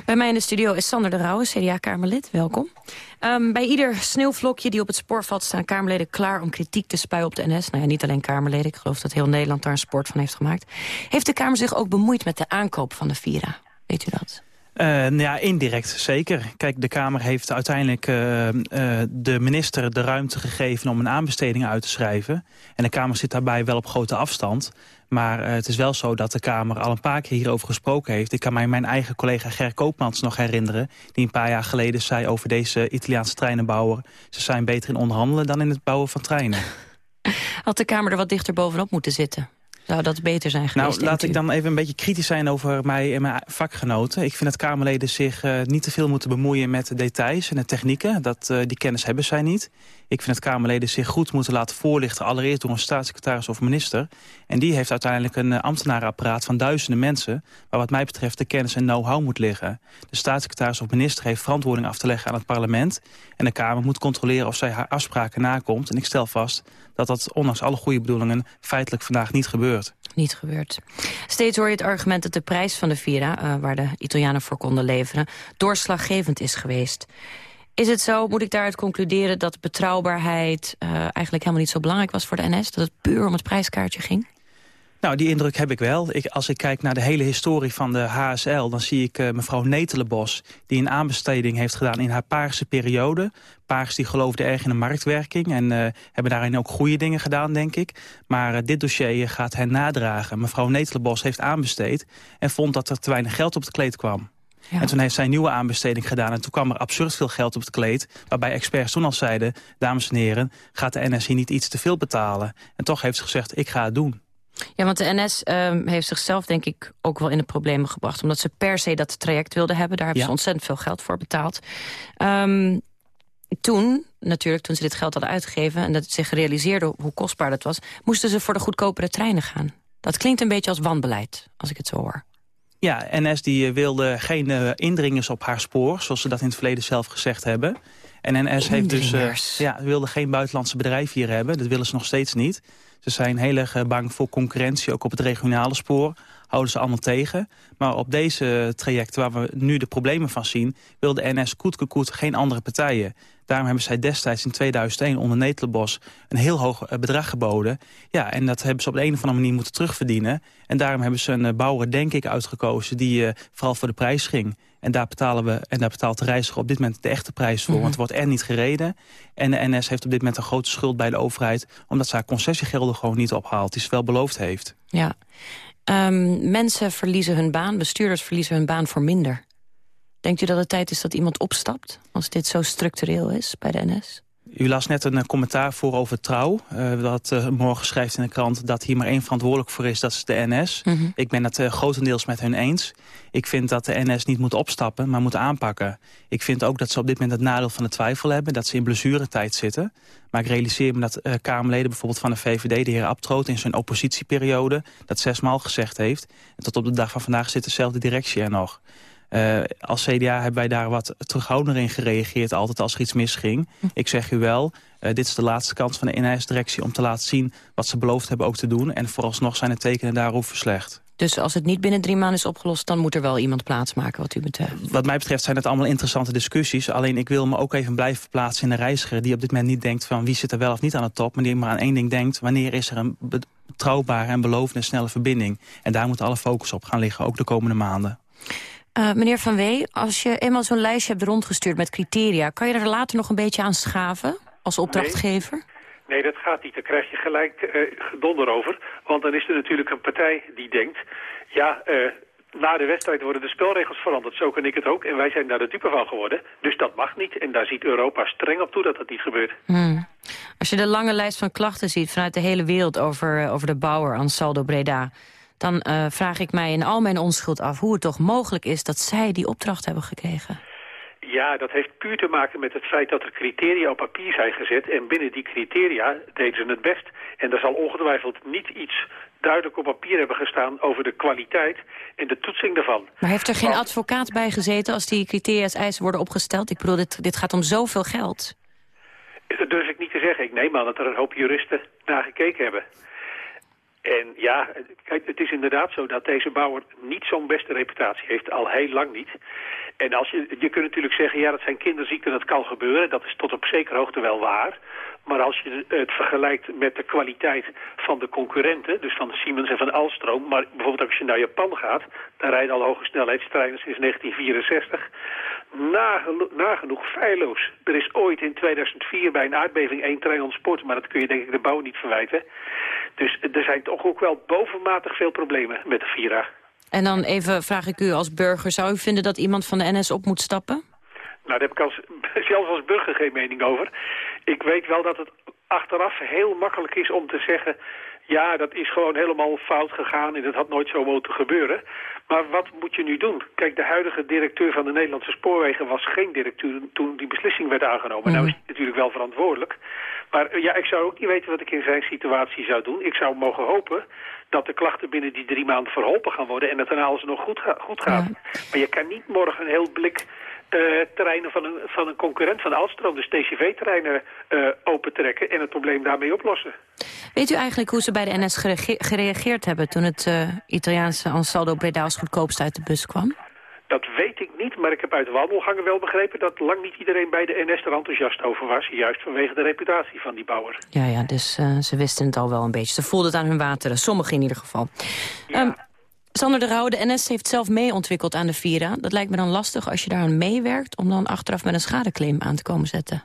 Bij mij in de studio is Sander de Rauwe, CDA-Kamerlid. Welkom. Ehm, bij ieder sneeuwvlokje die op het spoor valt... staan Kamerleden klaar om kritiek te spuien op de NS. Nou ja, niet alleen Kamerleden. Ik geloof dat heel Nederland daar een sport van heeft gemaakt. Heeft de Kamer zich ook bemoeid met de aankoop van de Vira? Weet u dat? Nou ja, indirect zeker. Kijk, de Kamer heeft uiteindelijk uh, uh, de minister de ruimte gegeven om een aanbesteding uit te schrijven. En de Kamer zit daarbij wel op grote afstand. Maar het is wel zo dat de Kamer al een paar keer hierover gesproken heeft. Ik kan mij mijn eigen collega Ger Koopmans nog herinneren... die een paar jaar geleden zei over deze Italiaanse treinenbouwer... ze zijn beter in onderhandelen dan in het bouwen van treinen. Had de Kamer er wat dichter bovenop moeten zitten? Zou dat beter zijn geweest? Nou, laat ik dan even een beetje kritisch zijn over mij en mijn vakgenoten. Ik vind dat Kamerleden zich uh, niet te veel moeten bemoeien met de details en de technieken. Dat, uh, die kennis hebben zij niet. Ik vind dat Kamerleden zich goed moeten laten voorlichten... allereerst door een staatssecretaris of minister. En die heeft uiteindelijk een uh, ambtenarenapparaat van duizenden mensen... waar wat mij betreft de kennis en know-how moet liggen. De staatssecretaris of minister heeft verantwoording af te leggen aan het parlement. En de Kamer moet controleren of zij haar afspraken nakomt. En ik stel vast dat dat ondanks alle goede bedoelingen... feitelijk vandaag niet gebeurt. Niet gebeurd. Steeds hoor je het argument dat de prijs van de Vira... Uh, waar de Italianen voor konden leveren, doorslaggevend is geweest. Is het zo, moet ik daaruit concluderen... dat betrouwbaarheid uh, eigenlijk helemaal niet zo belangrijk was voor de NS? Dat het puur om het prijskaartje ging? Nou, die indruk heb ik wel. Ik, als ik kijk naar de hele historie van de HSL... dan zie ik uh, mevrouw Netelenbos... die een aanbesteding heeft gedaan in haar paarse periode. Paars die geloofde erg in de marktwerking... en uh, hebben daarin ook goede dingen gedaan, denk ik. Maar dit dossier gaat hen nadragen. Mevrouw Netelenbos heeft aanbesteed... en vond dat er te weinig geld op het kleed kwam. Ja. En toen heeft zij een nieuwe aanbesteding gedaan. En toen kwam er absurd veel geld op het kleed. Waarbij experts toen al zeiden, dames en heren... gaat de NS hier niet iets te veel betalen? En toch heeft ze gezegd, ik ga het doen. Ja, want de NS um, heeft zichzelf denk ik ook wel in de problemen gebracht. Omdat ze per se dat traject wilden hebben. Daar hebben ja. ze ontzettend veel geld voor betaald. Um, toen, natuurlijk, toen ze dit geld hadden uitgegeven... en dat zich realiseerde hoe kostbaar dat was... moesten ze voor de goedkopere treinen gaan. Dat klinkt een beetje als wanbeleid, als ik het zo hoor. Ja, NS die wilde geen uh, indringers op haar spoor... zoals ze dat in het verleden zelf gezegd hebben. En NS heeft dus, uh, ja, wilde geen buitenlandse bedrijf hier hebben. Dat willen ze nog steeds niet. Ze zijn heel erg bang voor concurrentie, ook op het regionale spoor. Houden ze allemaal tegen. Maar op deze traject waar we nu de problemen van zien... wil de NS koet geen andere partijen. Daarom hebben zij destijds in 2001 onder Netelenbos een heel hoog bedrag geboden. Ja, en dat hebben ze op de een of andere manier moeten terugverdienen. En daarom hebben ze een bouwer, denk ik, uitgekozen die uh, vooral voor de prijs ging. En daar betalen we en daar betaalt de reiziger op dit moment de echte prijs voor. Mm -hmm. Want er wordt er niet gereden. En de NS heeft op dit moment een grote schuld bij de overheid... omdat ze haar concessiegelden gewoon niet ophaalt, die ze wel beloofd heeft. Ja. Um, mensen verliezen hun baan, bestuurders verliezen hun baan voor minder. Denkt u dat het tijd is dat iemand opstapt... als dit zo structureel is bij de NS? U las net een commentaar voor over Trouw. Uh, dat uh, morgen schrijft in de krant dat hier maar één verantwoordelijk voor is. Dat is de NS. Mm -hmm. Ik ben het uh, grotendeels met hun eens. Ik vind dat de NS niet moet opstappen, maar moet aanpakken. Ik vind ook dat ze op dit moment het nadeel van de twijfel hebben. Dat ze in blessuretijd zitten. Maar ik realiseer me dat Kamerleden bijvoorbeeld van de VVD... de heer Abtroot in zijn oppositieperiode dat zesmaal gezegd heeft. En tot op de dag van vandaag zit dezelfde directie er nog. Uh, als CDA hebben wij daar wat terughoudender in gereageerd... altijd als er iets misging. Hm. Ik zeg u wel, uh, dit is de laatste kans van de NS-directie... om te laten zien wat ze beloofd hebben ook te doen. En vooralsnog zijn de tekenen daarover slecht. Dus als het niet binnen drie maanden is opgelost... dan moet er wel iemand plaatsmaken wat u betreft? Wat mij betreft zijn het allemaal interessante discussies. Alleen ik wil me ook even blijven verplaatsen in de reiziger... die op dit moment niet denkt van wie zit er wel of niet aan de top... maar die maar aan één ding denkt... wanneer is er een betrouwbare en belovende snelle verbinding. En daar moet alle focus op gaan liggen, ook de komende maanden. Uh, meneer Van Wee, als je eenmaal zo'n lijstje hebt rondgestuurd met criteria... kan je er later nog een beetje aan schaven als opdrachtgever? Nee. Nee, dat gaat niet. Daar krijg je gelijk uh, gedonder over. Want dan is er natuurlijk een partij die denkt... ja, uh, na de wedstrijd worden de spelregels veranderd. Zo kan ik het ook. En wij zijn daar de type van geworden. Dus dat mag niet. En daar ziet Europa streng op toe dat dat niet gebeurt. Hmm. Als je de lange lijst van klachten ziet vanuit de hele wereld... over, over de bouwer Ansaldo Breda... dan uh, vraag ik mij in al mijn onschuld af hoe het toch mogelijk is... dat zij die opdracht hebben gekregen. Ja, dat heeft puur te maken met het feit dat er criteria op papier zijn gezet. En binnen die criteria deden ze het best. En er zal ongetwijfeld niet iets duidelijk op papier hebben gestaan over de kwaliteit en de toetsing daarvan. Maar heeft er geen Want, advocaat bij gezeten als die criteria's eisen worden opgesteld? Ik bedoel, dit, dit gaat om zoveel geld. Dat durf ik niet te zeggen. Ik neem aan dat er een hoop juristen naar gekeken hebben. En ja, kijk, het is inderdaad zo dat deze bouwer niet zo'n beste reputatie heeft, al heel lang niet. En als je, je kunt natuurlijk zeggen, ja, dat zijn kinderziekten, dat kan gebeuren. Dat is tot op zekere hoogte wel waar. Maar als je het vergelijkt met de kwaliteit van de concurrenten, dus van Siemens en van Alstom, maar bijvoorbeeld als je naar Japan gaat, daar rijden al hoge snelheidstreinen sinds 1964, nageno- nagenoeg feilloos. Er is ooit in 2004 bij een aardbeving één trein ontspoord, maar dat kun je denk ik de bouw niet verwijten. Dus er zijn toch ook wel bovenmatig veel problemen met de Vira. En dan even vraag ik u als burger, zou u vinden dat iemand van de NS op moet stappen? Nou, daar heb ik als, zelfs als burger geen mening over. Ik weet wel dat het achteraf heel makkelijk is om te zeggen... ja, dat is gewoon helemaal fout gegaan en dat had nooit zo moeten gebeuren. Maar wat moet je nu doen? Kijk, de huidige directeur van de Nederlandse Spoorwegen was geen directeur toen die beslissing werd aangenomen. Nou is hij natuurlijk wel verantwoordelijk. Maar eh, ja, ik zou ook niet weten wat ik in zijn situatie zou doen. Ik zou mogen hopen dat de klachten binnen die drie maanden verholpen gaan worden... en dat daarna alles nog goed, goed gaat. Maar je kan niet morgen een heel blik terreinen van een, van een concurrent van Alstom... dus TCV-terreinen eh opentrekken en het probleem daarmee oplossen. Weet u eigenlijk hoe ze bij de NS gerege- gereageerd hebben... toen het eh, Italiaanse Ansaldo Breda als goedkoopste uit de bus kwam? Dat weet ik niet, maar ik heb uit de wandelgangen wel begrepen... dat lang niet iedereen bij de NS er enthousiast over was... juist vanwege de reputatie van die bouwer. Ja, ja, dus eh, ze wisten het al wel een beetje. Ze voelden het aan hun wateren, sommigen in ieder geval. Ehm, Sander de Rauwe, de NS heeft zelf mee ontwikkeld aan de Vira. Dat lijkt me dan lastig als je daaraan meewerkt... om dan achteraf met een schadeclaim aan te komen zetten.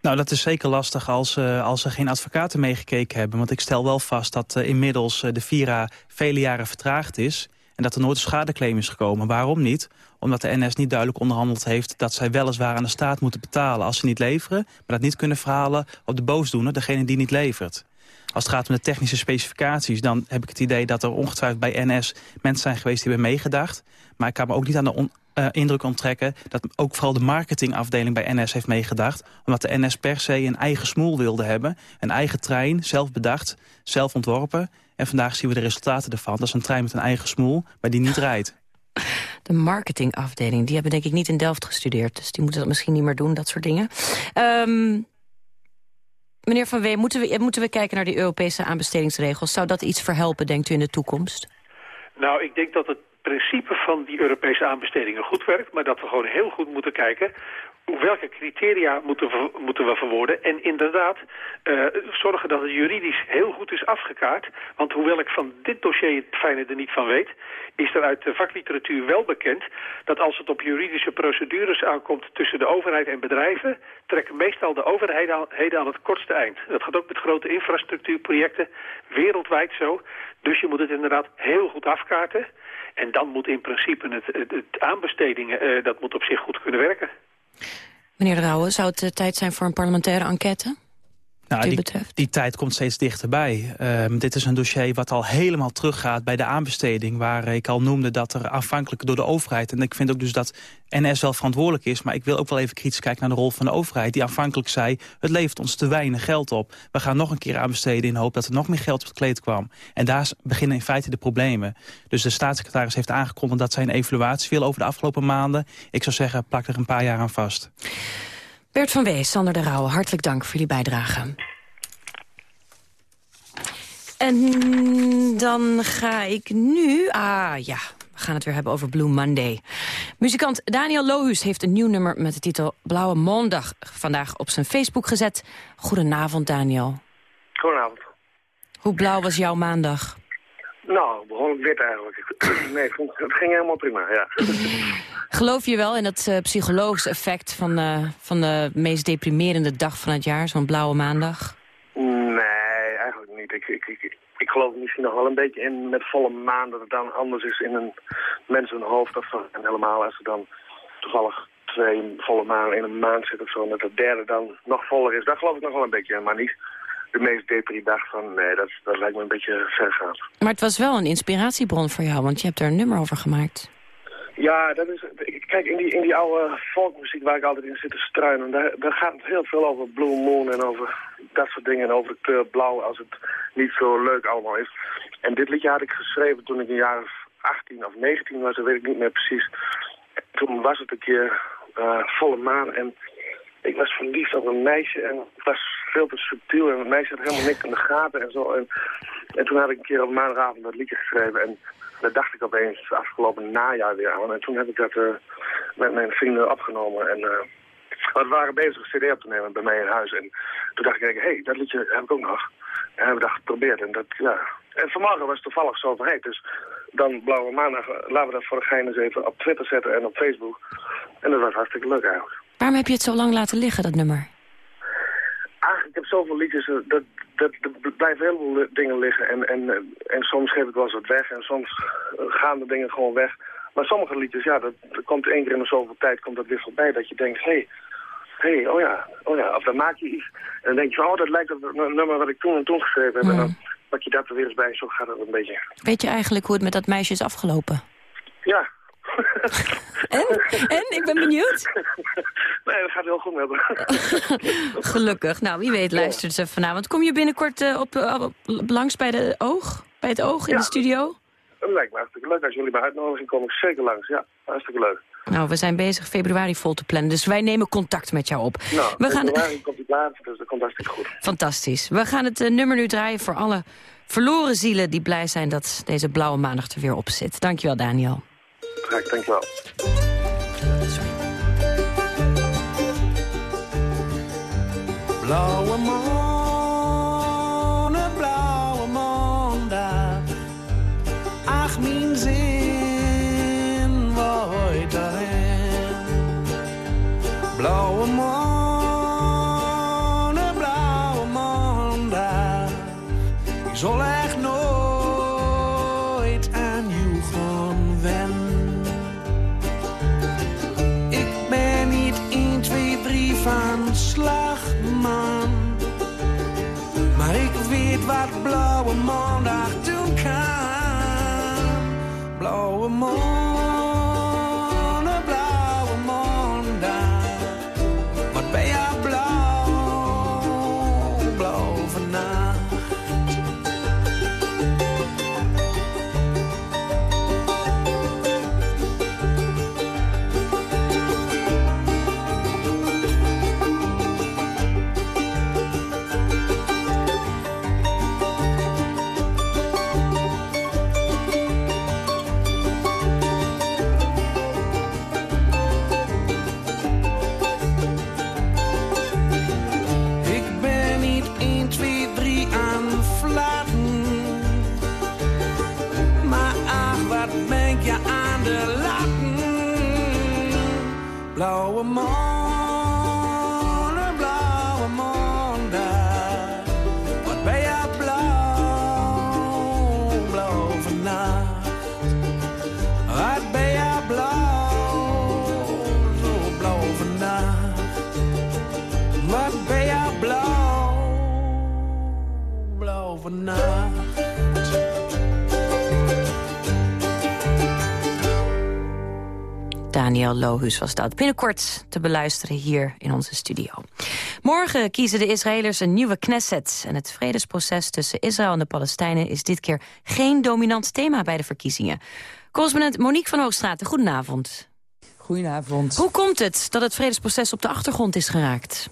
Nou, dat is zeker lastig als, eh, als er geen advocaten meegekeken hebben. Want ik stel wel vast dat eh, inmiddels eh, de Vira vele jaren vertraagd is... en dat er nooit een schadeclaim is gekomen. Waarom niet? Omdat de NS niet duidelijk onderhandeld heeft... dat zij weliswaar aan de staat moeten betalen als ze niet leveren... maar dat niet kunnen verhalen op de boosdoener, degene die niet levert. Als het gaat om de technische specificaties... dan heb ik het idee dat er ongetwijfeld bij NS mensen zijn geweest die hebben meegedacht. Maar ik kan me ook niet aan de eh, indruk onttrekken... dat ook vooral de marketingafdeling bij NS heeft meegedacht. Omdat de NS per se een eigen smoel wilde hebben. Een eigen trein, zelf bedacht, zelf ontworpen. En vandaag zien we de resultaten ervan. Dat is een trein met een eigen smoel, maar die niet rijdt. De marketingafdeling, die hebben denk ik niet in Delft gestudeerd. Dus die moeten dat misschien niet meer doen, dat soort dingen. Ehm, meneer Van Wee, moeten we, moeten we kijken naar die Europese aanbestedingsregels? Zou dat iets verhelpen, denkt u, in de toekomst? Nou, ik denk dat het principe van die Europese aanbestedingen goed werkt... maar dat we gewoon heel goed moeten kijken... welke criteria moeten we, moeten we verwoorden. En inderdaad eh, zorgen dat het juridisch heel goed is afgekaart. Want hoewel ik van dit dossier het fijne er niet van weet... is er uit de vakliteratuur wel bekend... dat als het op juridische procedures aankomt tussen de overheid en bedrijven... trekken meestal de overheden aan, het kortste eind. Dat gaat ook met grote infrastructuurprojecten wereldwijd zo. Dus je moet het inderdaad heel goed afkaarten... En dan moet in principe het, het, het aanbestedingen, eh, dat moet op zich goed kunnen werken. Meneer Rauwe, zou het eh, tijd zijn voor een parlementaire enquête? Nou, die, die tijd komt steeds dichterbij. Ehm, dit is een dossier wat al helemaal teruggaat bij de aanbesteding... waar ik al noemde dat er afhankelijk door de overheid... en ik vind ook dus dat NS wel verantwoordelijk is... maar ik wil ook wel even kritisch kijken naar de rol van de overheid... die aanvankelijk zei, het levert ons te weinig geld op. We gaan nog een keer aanbesteden in de hoop dat er nog meer geld op het kleed kwam. En daar beginnen in feite de problemen. Dus de staatssecretaris heeft aangekondigd dat zij een evaluatie wil... over de afgelopen maanden. Ik zou zeggen, plak er een paar jaar aan vast. Bert van Wees, Sander de Rauwe, hartelijk dank voor jullie bijdrage. En dan ga ik nu... Ah, ja, we gaan het weer hebben over Blue Monday. Muzikant Daniel Lohuus heeft een nieuw nummer met de titel Blauwe Maandag vandaag op zijn Facebook gezet. Goedenavond, Daniel. Goedenavond. Hoe blauw was jouw maandag? Nou, behoorlijk wit eigenlijk. nee, ik het ging helemaal prima, ja. Geloof je wel in dat eh, psychologische effect van, eh, van de meest deprimerende dag van het jaar, zo'n blauwe maandag? Nee, eigenlijk niet. Ik, ik, ik, ik geloof misschien nog wel een beetje in met volle maan dat het dan anders is in een mensen hun hoofd. Of, en helemaal als er dan toevallig twee volle maanden in een maand zit of zo. En dat de derde dan nog voller is. Daar geloof ik nog wel een beetje in. Maar niet de meest depri dag van, nee, dat, dat lijkt me een beetje vergaand. Maar het was wel een inspiratiebron voor jou, want je hebt er een nummer over gemaakt. Ja, dat is, kijk, in die, in die oude folkmuziek waar ik altijd in zit te struinen, daar, daar gaat het heel veel over Blue Moon en over dat soort dingen. En over de kleur blauw als het niet zo leuk allemaal is. En dit liedje had ik geschreven toen ik een jaar of 18 of 19 was, dat weet ik niet meer precies. Toen was het een keer eh, volle maan en ik was verliefd op een meisje en ik was veel te subtiel en het meisje had helemaal niks in de gaten en zo. En, en toen had ik een keer op maandagavond dat liedje geschreven en dat dacht ik opeens afgelopen najaar weer aan. En toen heb ik dat eh, met mijn vrienden opgenomen en... eh, we waren bezig een cd op te nemen bij mij in huis. En toen dacht ik, hé, hey, dat liedje heb ik ook nog. En hebben we dat geprobeerd. En, dat, ja. en vanmorgen was het toevallig zo hé, dus dan Blauwe Maandag, eh, laten we dat voor de gein eens even op Twitter zetten en op Facebook. En dat was hartstikke leuk eigenlijk. Waarom heb je het zo lang laten liggen, dat nummer? Ach, ik heb zoveel liedjes, eh, dat, dat, er blijven heel veel dingen liggen. En, en, eh, en soms geef ik wel eens wat weg en soms eh, gaan de dingen gewoon weg. Maar sommige liedjes, ja, dat, dat komt één keer in de zoveel tijd komt dat weer voorbij. Dat je denkt, hé, hey, hey, oh ja, oh ja. Of dan maak je iets. En dan denk je, oh, dat lijkt op het nummer wat ik toen en toen geschreven heb. En dan pak je dat er weer eens bij. Zo gaat het een beetje. Weet je eigenlijk hoe het met dat meisje is afgelopen? Ja. en? En? Ik ben benieuwd. nee, dat gaat heel goed met. Gelukkig. Nou, wie weet luistert ze vanavond. Kom je binnenkort eh, op, eh, op- langs bij, de oog? bij het oog in Ja. de studio? Dat lijkt me hartstikke leuk. Als jullie me uitnodigen, kom ik zeker langs. Ja, hartstikke leuk. Nou, we zijn bezig februari vol te plannen, dus wij nemen contact met jou op. Nou, we gaan... februari komt die plaats, dus dat komt hartstikke goed. Fantastisch. We gaan het eh, nummer nu draaien voor alle verloren zielen... die blij zijn dat deze blauwe maandag er weer op zit. Dankjewel, Daniel. Graag, dankjewel. Blauwe mannen, vannacht. Wat ben je blauw, zo blauw vannacht. Wat ben je blauw, blauw vannacht. Daniel Lohus was dat. Binnenkort te beluisteren hier in onze studio. Morgen kiezen de Israëliërs een nieuwe Knesset. En het vredesproces tussen Israël en de Palestijnen... is dit keer geen dominant thema bij de verkiezingen. Correspondent Monique van Hoogstraten, goedenavond. Goedenavond. Hoe komt het dat het vredesproces op de achtergrond is geraakt?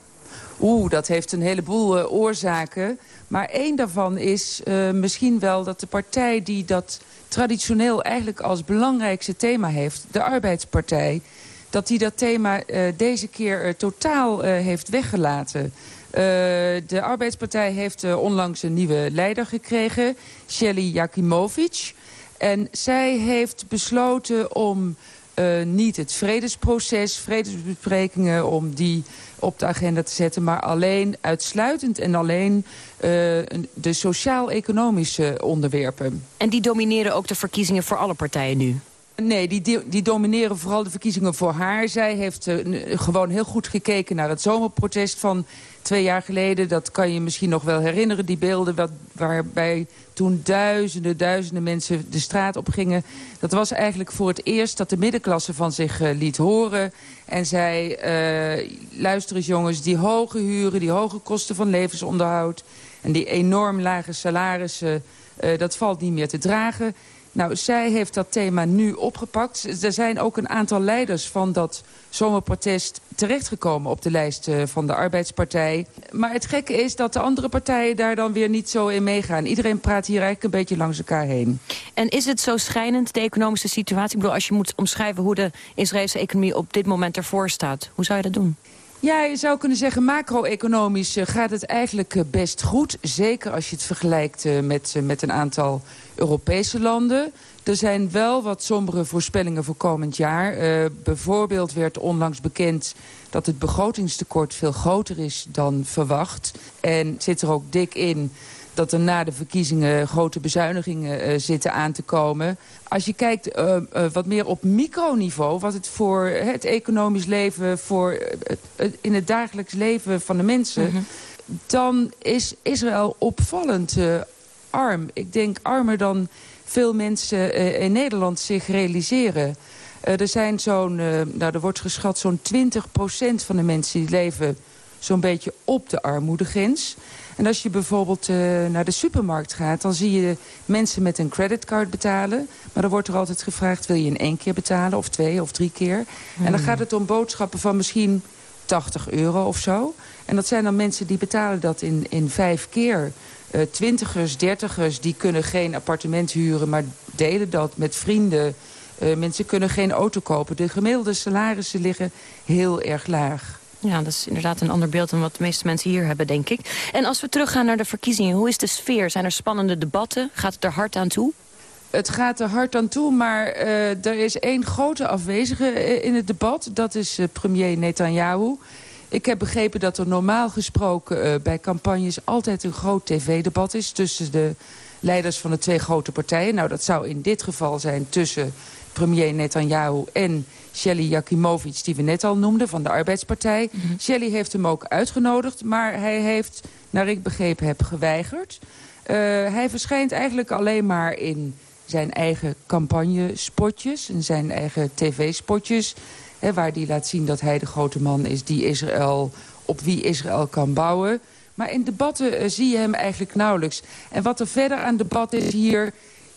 Oeh, dat heeft een heleboel eh, oorzaken. Maar één daarvan is eh, misschien wel dat de partij die dat traditioneel eigenlijk als belangrijkste thema heeft, de Arbeidspartij, dat die dat thema eh, deze keer eh, totaal eh, heeft weggelaten. De Arbeidspartij heeft onlangs een nieuwe leider gekregen, Shelly Jakimovic. En zij heeft besloten om niet het vredesproces, vredesbesprekingen... om die op de agenda te zetten, maar alleen uitsluitend en alleen een- de sociaal-economische onderwerpen. En die domineren ook de verkiezingen voor alle partijen nu? Nee, die, die, domineren vooral de verkiezingen voor haar. Zij heeft eh, gewoon heel goed gekeken naar het zomerprotest van twee jaar geleden. Dat kan je misschien nog wel herinneren, die beelden... Waarbij toen duizenden, duizenden mensen de straat op gingen. Dat was eigenlijk voor het eerst dat de middenklasse van zich eh, liet horen. En zei, eh, luister eens jongens, die hoge huren, die hoge kosten van levensonderhoud... en die enorm lage salarissen, dat valt niet meer te dragen. Nou, zij heeft dat thema nu opgepakt. Er zijn ook een aantal leiders van dat zomerprotest terechtgekomen op de lijst eh, van de Arbeidspartij. Maar het gekke is dat de andere partijen daar dan weer niet zo in meegaan. Iedereen praat hier eigenlijk een beetje langs elkaar heen. En is het zo schijnend, de economische situatie? Ik bedoel, als je moet omschrijven hoe de Israëlse economie op dit moment ervoor staat. Hoe zou je dat doen? Ja, je zou kunnen zeggen macro-economisch eh, gaat het eigenlijk eh, best goed. Zeker als je het vergelijkt eh, met, met een aantal Europese landen. Er zijn wel wat sombere voorspellingen voor komend jaar. Bijvoorbeeld werd onlangs bekend dat het begrotingstekort veel groter is dan verwacht. En zit er ook dik in dat er na de verkiezingen grote bezuinigingen eh, zitten aan te komen. Als je kijkt eh, eh, wat meer op microniveau, wat het voor het economisch leven, voor in het dagelijks leven van de mensen, dan is Israël opvallend arm. Ik denk armer dan veel mensen in Nederland zich realiseren. Er zijn zo'n, nou, er wordt geschat zo'n 20% van de mensen die leven zo'n beetje op de armoedegrens. En als je bijvoorbeeld eh, naar de supermarkt gaat... dan zie je mensen met een creditcard betalen. Maar dan wordt er altijd gevraagd... wil je in één keer betalen of twee of drie keer? En dan Hmm. gaat het om boodschappen van misschien 80 euro of zo. En dat zijn dan mensen die betalen dat in, in vijf keer. Eh, twintigers, dertigers, die kunnen geen appartement huren... maar delen dat met vrienden. Eh, mensen kunnen geen auto kopen. De gemiddelde salarissen liggen heel erg laag. Ja, dat is inderdaad een ander beeld dan wat de meeste mensen hier hebben, denk ik. En als we teruggaan naar de verkiezingen, hoe is de sfeer? Zijn er spannende debatten? Gaat het er hard aan toe? Het gaat er hard aan toe, maar eh, er is één grote afwezige eh, in het debat. Dat is eh, premier Netanyahu. Ik heb begrepen dat er normaal gesproken bij campagnes altijd een groot tv-debat is... tussen de leiders van de twee grote partijen. Nou, dat zou in dit geval zijn tussen premier Netanyahu en Shelly Jakimovic... die we net al noemden, van de Arbeidspartij. Shelly heeft hem ook uitgenodigd, maar hij heeft, naar ik begrepen heb, geweigerd. Eh, hij verschijnt eigenlijk alleen maar in zijn eigen campagnespotjes... en zijn eigen tv-spotjes... waar hij laat zien dat hij de grote man is die Israël... op wie Israël kan bouwen. Maar in debatten eh, zie je hem eigenlijk nauwelijks. En wat er verder aan debat is hier...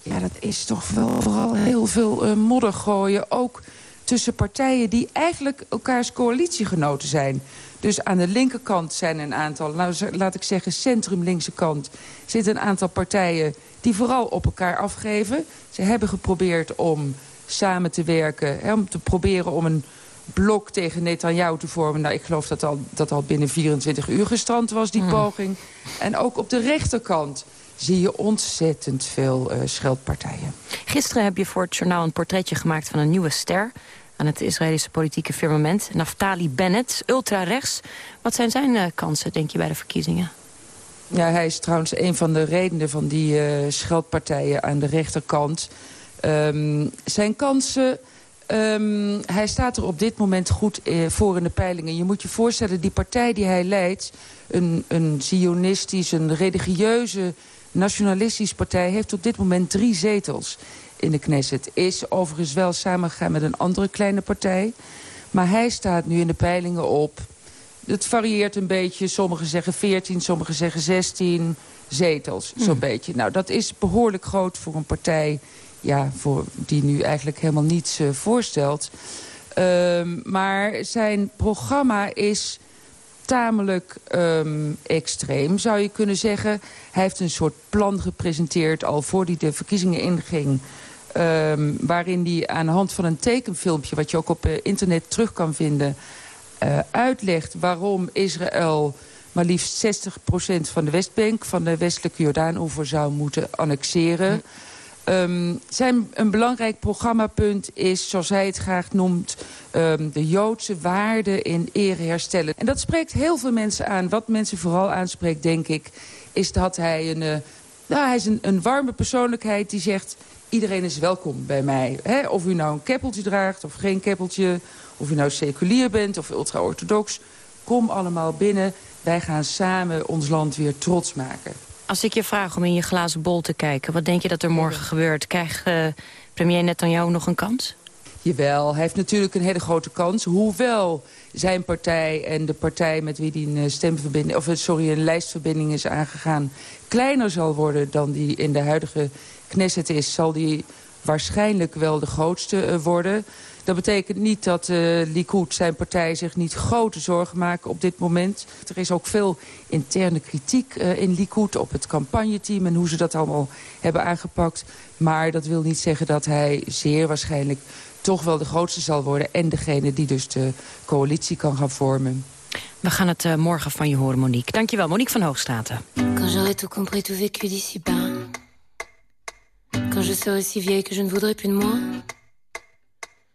ja, dat is toch wel vooral heel veel eh, modder gooien. Ook tussen partijen die eigenlijk elkaars coalitiegenoten zijn. Dus aan de linkerkant zijn een aantal, nou, laat ik zeggen centrum-linkse kant... zitten een aantal partijen die vooral op elkaar afgeven. Ze hebben geprobeerd om samen te werken, hè, om te proberen om een blok tegen Netanyahu te vormen. Nou, ik geloof dat al, dat al binnen 24 uur gestrand was, die poging. En ook op de rechterkant zie je ontzettend veel eh, scheldpartijen. Gisteren heb je voor het journaal een portretje gemaakt van een nieuwe ster... aan het Israëlische politieke firmament, Naftali Bennett, ultra-rechts. Wat zijn zijn eh, kansen, denk je, bij de verkiezingen? Ja, hij is trouwens een van de redenen van die eh, scheldpartijen aan de rechterkant. Ehm, zijn kansen... ehm, hij staat er op dit moment goed eh, voor in de peilingen. Je moet je voorstellen, die partij die hij leidt... een, een zionistisch, een religieuze, nationalistische partij... heeft op dit moment drie zetels in de Knesset. Is overigens wel samengegaan met een andere kleine partij. Maar hij staat nu in de peilingen op het varieert een beetje. Sommigen zeggen 14, sommigen zeggen 16 zetels, zo'n beetje. Nou, dat is behoorlijk groot voor een partij... Ja, voor, die nu eigenlijk helemaal niets eh, voorstelt. Ehm, maar zijn programma is tamelijk ehm, extreem, zou je kunnen zeggen. Hij heeft een soort plan gepresenteerd al voor hij de verkiezingen inging... ehm, waarin hij aan de hand van een tekenfilmpje... wat je ook op eh, internet terug kan vinden... eh, uitlegt waarom Israël maar liefst 60% van de Westbank... van de westelijke Jordaan-oever zou moeten annexeren... Ehm, zijn een belangrijk programmapunt is, zoals hij het graag noemt... ehm, de Joodse waarden in ere herstellen. En dat spreekt heel veel mensen aan. Wat mensen vooral aanspreekt, denk ik, is dat hij een... eh, nou, hij is een, een warme persoonlijkheid die zegt... iedereen is welkom bij mij. Hè? Of u nou een keppeltje draagt of geen keppeltje... of u nou seculier bent of ultra-orthodox... kom allemaal binnen. Wij gaan samen ons land weer trots maken. Als ik je vraag om in je glazen bol te kijken... wat denk je dat er morgen gebeurt? Krijgt eh, premier Netanyahu nog een kans? Jawel, hij heeft natuurlijk een hele grote kans. Hoewel zijn partij en de partij met wie hij een eh, stemverbinding, of eh, sorry, een lijstverbinding is aangegaan, kleiner zal worden dan die in de huidige Knesset is, zal die waarschijnlijk wel de grootste worden. Dat betekent niet dat uh, Likud, zijn partij, zich niet grote zorgen maken op dit moment. Er is ook veel interne kritiek uh, in Likud op het campagneteam... en hoe ze dat allemaal hebben aangepakt. Maar dat wil niet zeggen dat hij zeer waarschijnlijk toch wel de grootste zal worden... en degene die dus de coalitie kan gaan vormen. We gaan het uh, morgen van je horen, Monique. Dankjewel, Monique van Hoogstraten. Quand j'aurai tout compris, tout vécu d'ici-bas Quand je serai si vieille que je ne voudrais plus de moi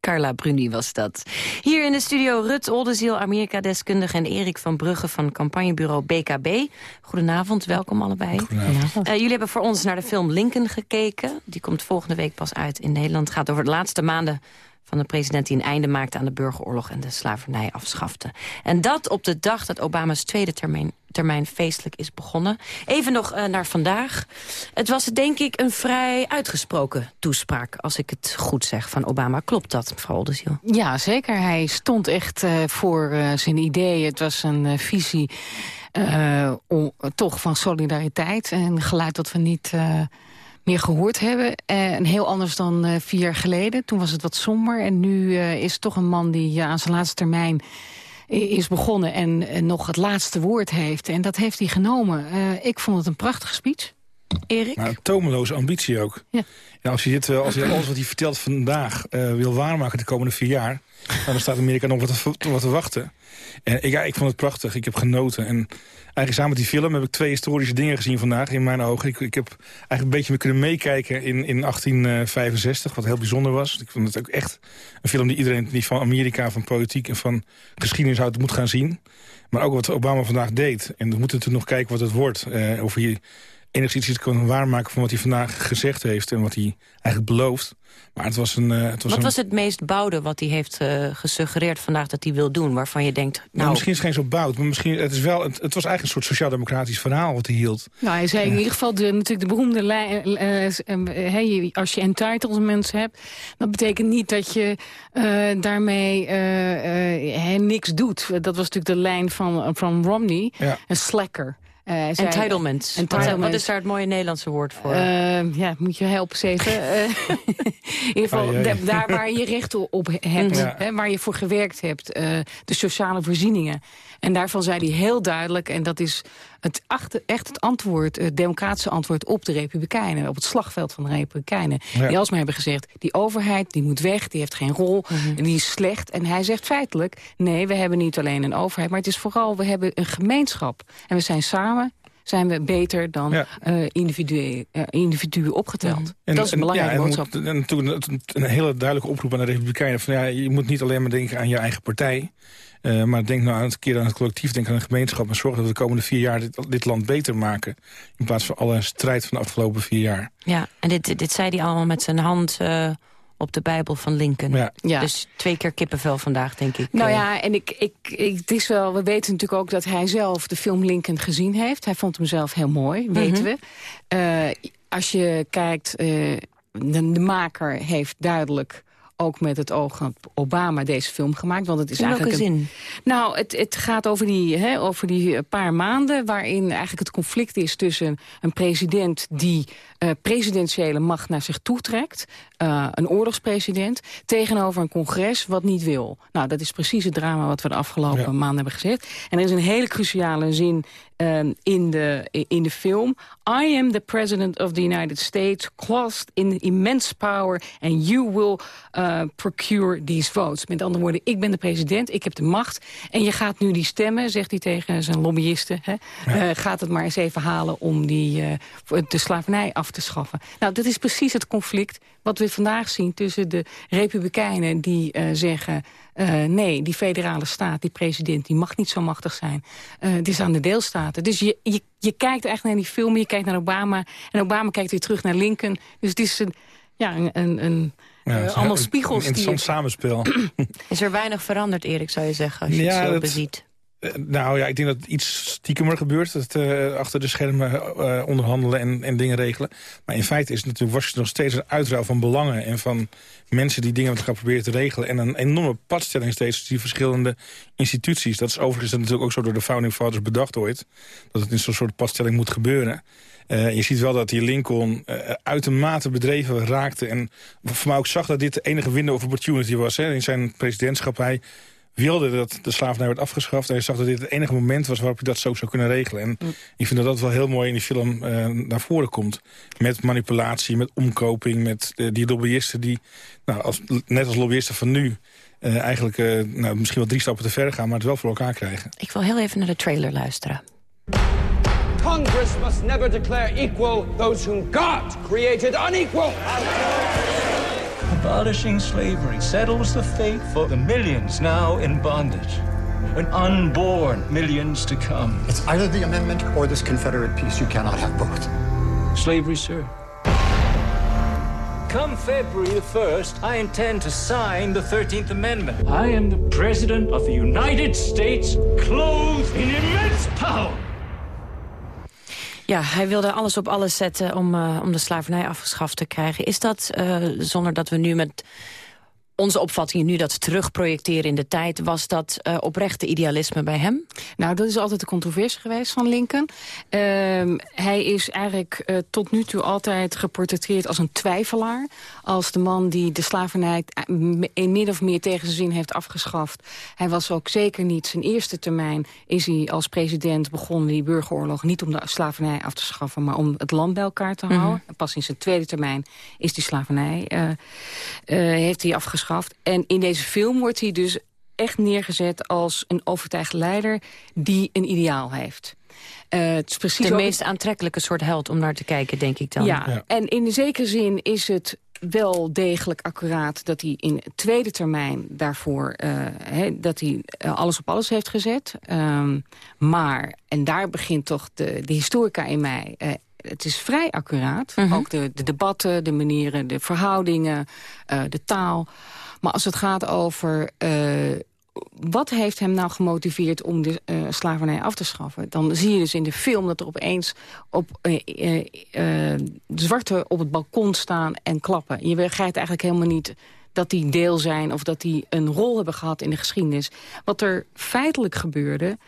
Carla Bruni was dat. Hier in de studio Rut Oldenziel, Amerika-deskundige... en Erik van Brugge van campagnebureau BKB. Goedenavond, welkom allebei. Goedenavond. Uh, jullie hebben voor ons naar de film Lincoln gekeken. Die komt volgende week pas uit in Nederland. Het gaat over de laatste maanden van de president die een einde maakte aan de burgeroorlog en de slavernij afschafte. En dat op de dag dat Obama's tweede termijn, termijn feestelijk is begonnen. Even nog uh, naar vandaag. Het was denk ik een vrij uitgesproken toespraak, als ik het goed zeg, van Obama. Klopt dat, mevrouw Oldenziel? Ja, zeker. Hij stond echt uh, voor uh, zijn ideeën. Het was een visie toch van solidariteit en geluid dat we niet gehoord hebben. En heel anders dan uh, vier jaar geleden. Toen was het wat somber. En nu uh, is het toch een man die aan zijn laatste termijn is begonnen... en nog het laatste woord heeft. En dat heeft hij genomen. ik vond het een prachtige speech. Erik? Nou, tomeloze ambitie ook. Ja. Ja, als je, dit, als je alles wat hij vertelt vandaag wil waarmaken de komende vier jaar... Nou, dan staat Amerika nog wat te, wat te wachten. En ik, ja, ik vond het prachtig. Ik heb genoten. En eigenlijk samen met die film heb ik twee historische dingen gezien vandaag in mijn ogen. Ik, ik heb eigenlijk een beetje kunnen meekijken in, in 1865, wat heel bijzonder was. Ik vond het ook echt een film die iedereen die van Amerika, van politiek en van geschiedenis houdt moet gaan zien. Maar ook wat Obama vandaag deed. En we moeten natuurlijk nog kijken wat het wordt. Eh, of hij enigszins iets kan waarmaken van wat hij vandaag gezegd heeft en wat hij eigenlijk belooft. Maar het was een... Uh, het was wat een... was het meest bouwde wat hij heeft uh, gesuggereerd vandaag dat hij wil doen? Waarvan je denkt... Nou... nou misschien is het geen zo boud, maar misschien, het, is wel, het, het was eigenlijk een soort sociaal-democratisch verhaal wat hij hield. Nou, hij zei in ieder geval de, natuurlijk de beroemde lijn... Uh, hey, als je entitlements hebt, dat betekent niet dat je daarmee niks doet. Dat was natuurlijk de lijn van, van Romney, ja. een slacker. Uh, Entitlements. Entitlement. Wat is daar het mooie Nederlandse woord voor? Uh, ja, moet je helpen zeggen. Uh, in ieder geval, ja. daar waar je recht op hebt, ja. hè, waar je voor gewerkt hebt. de sociale voorzieningen. En daarvan zei hij heel duidelijk, en dat is het achter, echt het antwoord, het democratische antwoord op de Republikeinen, op het slagveld van de Republikeinen. Ja. Die alsmaar hebben gezegd, die overheid, die moet weg, die heeft geen rol, mm -hmm. en die is slecht. En hij zegt feitelijk, nee, we hebben niet alleen een overheid, maar het is vooral, we hebben een gemeenschap. En we zijn samen zijn we beter dan ja. uh, individuen, uh, individuen opgeteld. En, dat is een belangrijke ja, boodschap. Moet, en natuurlijk een hele duidelijke oproep aan de Republikeinen. Van, ja, je moet niet alleen maar denken aan je eigen partij. Uh, maar denk nou aan het keer aan het collectief, denk aan een gemeenschap... en zorg dat we de komende vier jaar dit, dit, land beter maken... in plaats van alle strijd van de afgelopen vier jaar. Ja, en dit, dit zei hij allemaal met zijn hand uh, op de Bijbel van Lincoln. Ja. Ja. Dus twee keer kippenvel vandaag, denk ik. Nou ja, en ik, ik, ik, het is wel, we weten natuurlijk ook dat hij zelf de film Lincoln gezien heeft. Hij vond hem zelf heel mooi, weten Mhm. we. Uh, als je kijkt, de, de maker heeft duidelijk ook met het oog op Obama deze film gemaakt. Want het is In eigenlijk welke een, zin? Nou, het, het gaat over die, hè, over die paar maanden... waarin eigenlijk het conflict is tussen een president... die uh, presidentiële macht naar zich toetrekt... uh, een oorlogspresident... tegenover een congres wat niet wil. Nou, dat is precies het drama wat we de afgelopen ja. maanden hebben gezegd. En er is een hele cruciale zin um, in, de, in de film. I am the president of the United States, clothed in immense power... and you will uh, procure these votes. Met andere woorden, ik ben de president, ik heb de macht... en je gaat nu die stemmen, zegt hij tegen zijn lobbyisten... Hè, ja. gaat het maar eens even halen om die, de slavernij af te schaffen. Nou, dat is precies het conflict wat we vandaag zien tussen de republikeinen... die uh, zeggen, uh, nee, die federale staat, die president... die mag niet zo machtig zijn. Uh, het is aan de deelstaten. Dus je, je, je kijkt eigenlijk naar die film, je kijkt naar Obama... en Obama kijkt weer terug naar Lincoln. Dus het is een, ja, een, een, een ja, uh, allemaal spiegels. Een interessant die... samenspel. is er weinig veranderd, Erik, zou je zeggen, als je ja, het zo dat... beziet? Uh, nou ja, ik denk dat iets stiekemer gebeurt. Dat uh, achter de schermen uh, onderhandelen en, en dingen regelen. Maar in feite is natuurlijk Washington nog steeds een uitruil van belangen... en van mensen die dingen gaan proberen te regelen. En een enorme padstelling steeds die verschillende instituties. Dat is overigens natuurlijk ook zo door de Founding Fathers bedacht ooit. Dat het in zo'n soort padstelling moet gebeuren. Je ziet wel dat die Lincoln uitermate bedreven raakte. En voor mij ook zag dat dit de enige window of opportunity was. Hè. In zijn presidentschap hij wilde dat de slavernij werd afgeschaft. En hij zag dat dit het enige moment was waarop je dat zo zou kunnen regelen. En mm. ik vind dat dat wel heel mooi in die film uh, naar voren komt. Met manipulatie, met omkoping, met uh, die lobbyisten die, nou, als, net als lobbyisten van nu... Uh, eigenlijk nou, misschien wel drie stappen te ver gaan, maar het wel voor elkaar krijgen. Ik wil heel even naar de trailer luisteren. Congress must never declare equal those whom God created unequal. Abolishing slavery settles the fate for the millions now in bondage. And unborn millions to come. It's either the amendment or this Confederate peace. You cannot have both. Slavery, sir. Come February the 1st, I intend to sign the 13th Amendment. I am the President of the United States, clothed in immense power. Ja, hij wilde alles op alles zetten om, uh, om de slavernij afgeschaft te krijgen. Is dat, uh, zonder dat we nu met onze opvatting nu dat terugprojecteren in de tijd... was dat uh, oprechte idealisme bij hem? Nou, dat is altijd de controverse geweest van Lincoln. Uh, hij is eigenlijk uh, tot nu toe altijd geportretteerd als een twijfelaar. Als de man die de slavernij in min of meer tegen zijn zin heeft afgeschaft. Hij was ook zeker niet zijn eerste termijn... is hij als president begonnen die burgeroorlog... niet om de slavernij af te schaffen, maar om het land bij elkaar te houden. Mm -hmm. Pas in zijn tweede termijn is die slavernij... heeft hij afgeschaft en in deze film wordt hij dus echt neergezet als een overtuigd leider die een ideaal heeft. Uh, het is precies de meest aantrekkelijke soort held om naar te kijken, denk ik dan. Ja, ja. en in zekere zin is het wel degelijk accuraat dat hij in tweede termijn daarvoor uh, he, dat hij alles op alles heeft gezet. Um, maar, en daar begint toch de, de historica in mij... Uh, het is vrij accuraat. -huh. Ook de, de, debatten, de manieren, de verhoudingen, uh, de taal. Maar als het gaat over... Uh, wat heeft hem nou gemotiveerd om de uh, slavernij af te schaffen? Dan zie je dus in de film dat er opeens op, zwarte op het balkon staan en klappen. Je begrijpt eigenlijk helemaal niet dat die deel zijn... of dat die een rol hebben gehad in de geschiedenis. Wat er feitelijk gebeurde...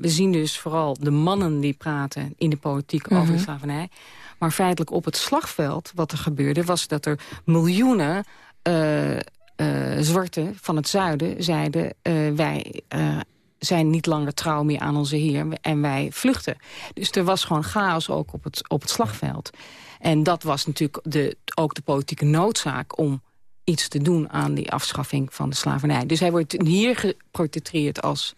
we zien dus vooral de mannen die praten in de politiek mm -hmm. over de slavernij. Maar feitelijk op het slagveld wat er gebeurde... was dat er miljoenen uh, uh, zwarten van het zuiden zeiden... Wij zijn niet langer trouw meer aan onze heer en wij vluchten. Dus er was gewoon chaos ook op het, op het slagveld. En dat was natuurlijk de, ook de politieke noodzaak om iets te doen aan die afschaffing van de slavernij. Dus hij wordt hier geportretteerd als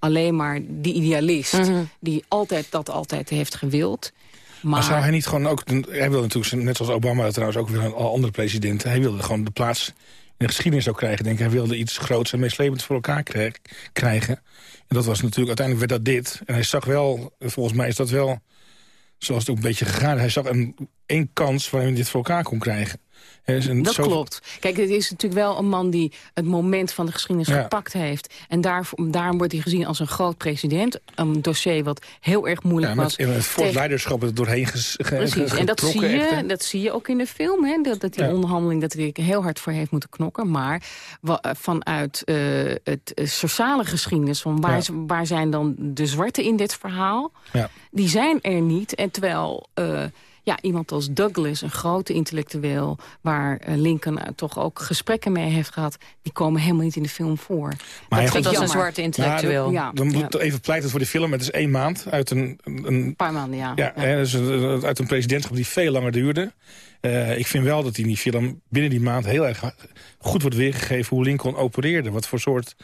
alleen maar die idealist... Mm -hmm. die altijd dat altijd heeft gewild... Maar... maar zou hij niet gewoon ook... Hij wilde natuurlijk, net zoals Obama trouwens ook weer een andere president... hij wilde gewoon de plaats in de geschiedenis ook krijgen. Denk ik. Hij wilde iets groots en meeslepends voor elkaar krijgen. En dat was natuurlijk, uiteindelijk werd dat dit. En hij zag wel, volgens mij is dat wel... zoals het ook een beetje gegaan Hij zag een, één kans waarin hij dit voor elkaar kon krijgen. Dat zo... klopt. Kijk, het is natuurlijk wel een man die het moment van de geschiedenis ja. gepakt heeft. En daar, daarom wordt hij gezien als een groot president. Een dossier wat heel erg moeilijk ja, was. En het voor leiderschap er doorheen ges, ge, Precies, en dat zie, je, dat zie je ook in de film. Hè? Dat, dat die ja. onderhandeling dat hij er heel hard voor heeft moeten knokken. Maar vanuit uh, het sociale geschiedenis, van waar, waar zijn dan de zwarten in dit verhaal? Die zijn er niet. En terwijl... Uh, ja, iemand als Douglas, een grote intellectueel... waar eh, Lincoln eh, toch ook gesprekken mee heeft gehad... die komen helemaal niet in de film voor. Maar dat is een zwarte intellectueel. Ja, dan, moet even pleiten voor die film. Het is één maand uit een... een paar maanden, ja. Ja, Hè, dus een, uit een presidentschap die veel langer duurde. Uh, ik vind wel dat in die film binnen die maand heel erg goed wordt weergegeven... hoe Lincoln opereerde. Wat voor soort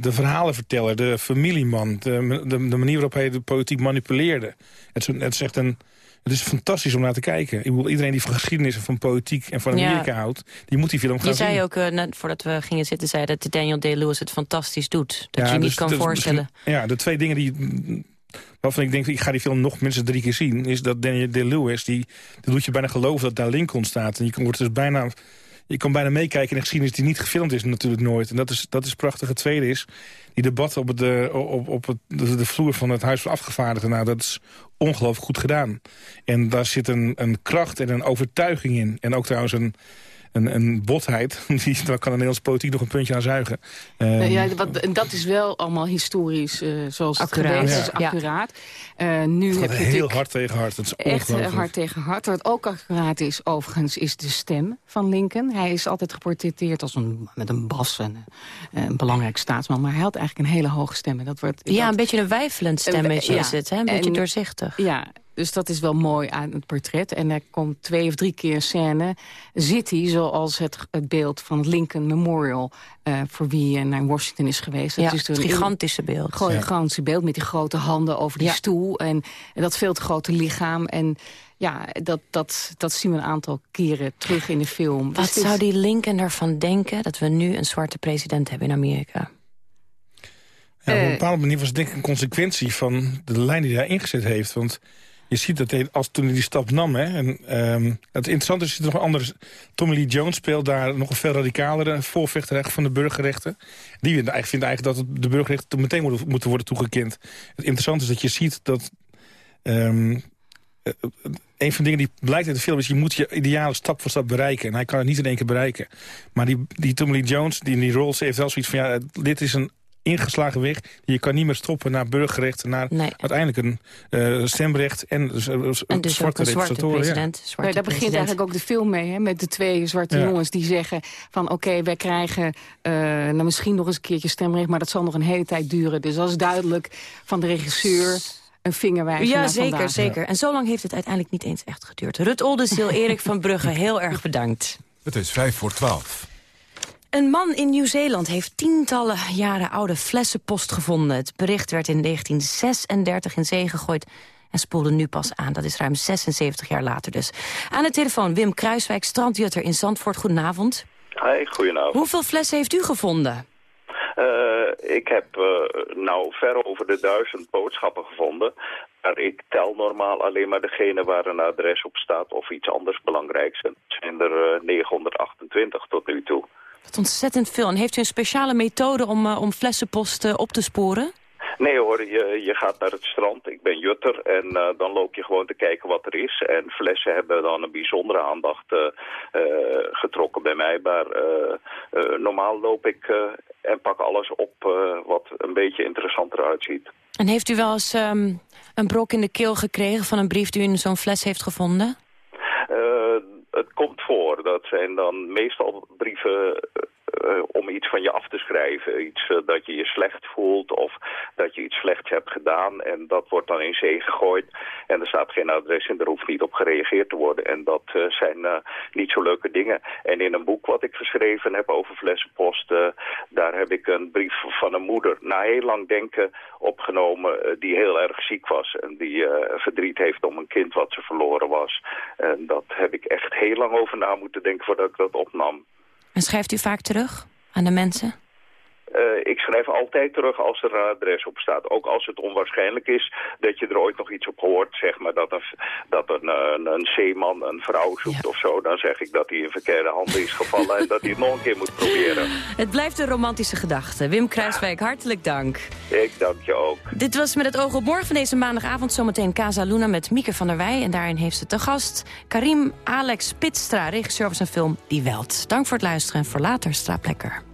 de verhalenverteller, de familieman... De, de, de, manier waarop hij de politiek manipuleerde. Het, het is echt een... Het is fantastisch om naar te kijken. Ik bedoel, iedereen die van geschiedenis en van politiek en van Amerika Ja. houdt... die moet die film gaan Je zien. zei ook, eh, net voordat we gingen zitten, zei dat Daniel Day-Lewis het fantastisch doet. Dat Ja, je je niet dus kan dat voorstellen. Ja, de twee dingen die... Waarvan ik denk, ik ga die film nog minstens drie keer zien... is dat Daniel Day-Lewis, die, die doet je bijna geloven dat daar Lincoln staat. En je wordt dus bijna, je kan bijna meekijken in de geschiedenis die niet gefilmd is natuurlijk nooit. En dat is, dat is prachtig. Het tweede is, die debat op, het, eh, op, op het, de, de vloer van het Huis van Afgevaardigden... Nou, dat is ongelooflijk goed gedaan. En daar zit een, een kracht en een overtuiging in. En ook trouwens een, een, een botheid. Die, daar kan de Nederlandse politiek nog een puntje aan zuigen. Eh, Ehm, ja, wat, en dat is wel allemaal historisch, eh, zoals Accuraat. het geweest Ja. accuraat. Eh, nu Het heb gaat je heel hard tegen hard. Dat is echt eh, hard tegen hard. Wat ook accuraat is, overigens, is de stem van Lincoln. Hij is altijd geportretteerd als een, met een bas en een belangrijk staatsman. Maar hij had eigenlijk een hele hoge stem. En dat wordt, Ja, dat- een beetje een wijfelend stemmetje Ja. is het. Hè? Een beetje En- doorzichtig. Ja, dus dat is wel mooi aan het portret. En er komt twee of drie keer een scène. Zit hij zoals het, het beeld van het Lincoln Memorial... eh, voor wie eh, naar Washington is geweest. Ja, Dat is het gigantische beeld. Gewoon een Ja. gigantische beeld met die grote handen over die Ja. stoel. En, en dat veel te grote lichaam. En ja, dat, dat, dat zien we een aantal keren terug in de film. Wat Dus zou die Lincoln ervan denken dat we nu een zwarte president hebben in Amerika? Ja, op een Eh. bepaalde manier was het denk ik een consequentie van de lijn die hij ingezet heeft. Want je ziet dat hij, als toen hij die stap nam... Hè, en, ehm, het interessante is er nog een andere... Tommy Lee Jones speelt daar nog een veel radicalere voorvechter van de burgerrechten. Die vindt eigenlijk, eigenlijk dat de burgerrechten meteen moeten, worden toegekend. Het interessante is dat je ziet dat... ehm, eh, een van de dingen die blijkt uit de film is... je moet je idealen stap voor stap bereiken. En hij kan het niet in één keer bereiken. Maar die, die Tommy Lee Jones, die in die rol heeft wel zoiets van... ja, dit is een ingeslagen weg. Je kan niet meer stoppen naar burgerrechten... naar uiteindelijk een eh, stemrecht en, En dus zwarte een zwarte president. Ja, Zwarte daar begint president. eigenlijk ook de film mee, hè, met de twee zwarte Ja. jongens die zeggen van oké, wij krijgen eh, nou, misschien nog eens een keertje stemrecht, maar dat zal nog een hele tijd duren. Dus dat is duidelijk van de regisseur een vingerwijzing Ja, naar zeker, vandaag. zeker. En zo lang heeft het uiteindelijk niet eens echt geduurd. Rut Oldenziel, Erik van Brugge, heel erg bedankt. Het is vijf voor twaalf. Een man in Nieuw-Zeeland heeft tientallen jaren oude flessenpost gevonden. Het bericht werd in 1936 in zee gegooid en spoelde nu pas aan. Dat is ruim 76 jaar later dus. Aan de telefoon Wim Kruiswijk, strandjutter in Zandvoort. Goedenavond. Hi, goedenavond. Hoeveel flessen heeft u gevonden? Eh, ik heb eh, nou ver over de duizend boodschappen gevonden. Maar ik tel normaal alleen maar degene waar een adres op staat of iets anders belangrijks. En het zijn er eh, 928 tot nu toe. Wat ontzettend veel. En heeft u een speciale methode om, eh, om flessenpost eh, op te sporen? Nee hoor, je, je gaat naar het strand. Ik ben jutter en eh, dan loop je gewoon te kijken wat er is. En flessen hebben dan een bijzondere aandacht getrokken bij mij. Maar normaal loop ik en pak alles op wat een beetje interessanter uitziet. En heeft u wel eens ehm, een brok in de keel gekregen van een brief die u in zo'n fles heeft gevonden? Eh, het komt voor. Dat zijn dan meestal brieven eh, om iets van je af te schrijven. Iets eh, dat je je slecht voelt of dat je iets slechts hebt gedaan. En dat wordt dan in zee gegooid. En er staat geen adres en er hoeft niet op gereageerd te worden. En dat eh, zijn niet zo leuke dingen. En in een boek wat ik geschreven heb over flessenpost... eh, daar heb ik een brief van een moeder na heel lang denken opgenomen... die heel erg ziek was en die verdriet heeft om een kind wat ze verloren was. En dat heb ik echt heel lang over na moeten denken voordat ik dat opnam. En schrijft u vaak terug aan de mensen? Eh, ik schrijf altijd terug als er een adres op staat. Ook als het onwaarschijnlijk is dat je er ooit nog iets op hoort. Zeg maar dat een, dat een, een, een zeeman een vrouw zoekt of zo. Dan zeg ik dat hij in verkeerde handen is gevallen en dat hij het nog een keer moet proberen. Het blijft een romantische gedachte. Wim Kruiswijk, hartelijk dank. Ik dank je ook. Dit was met het oog op morgen van deze maandagavond. Zometeen Casa Luna met Mieke van der Wij. En daarin heeft ze te gast Karim Alex Pitstra, regisseur van zijn film Die Welt. Dank voor het luisteren en voor later. Slaap lekker.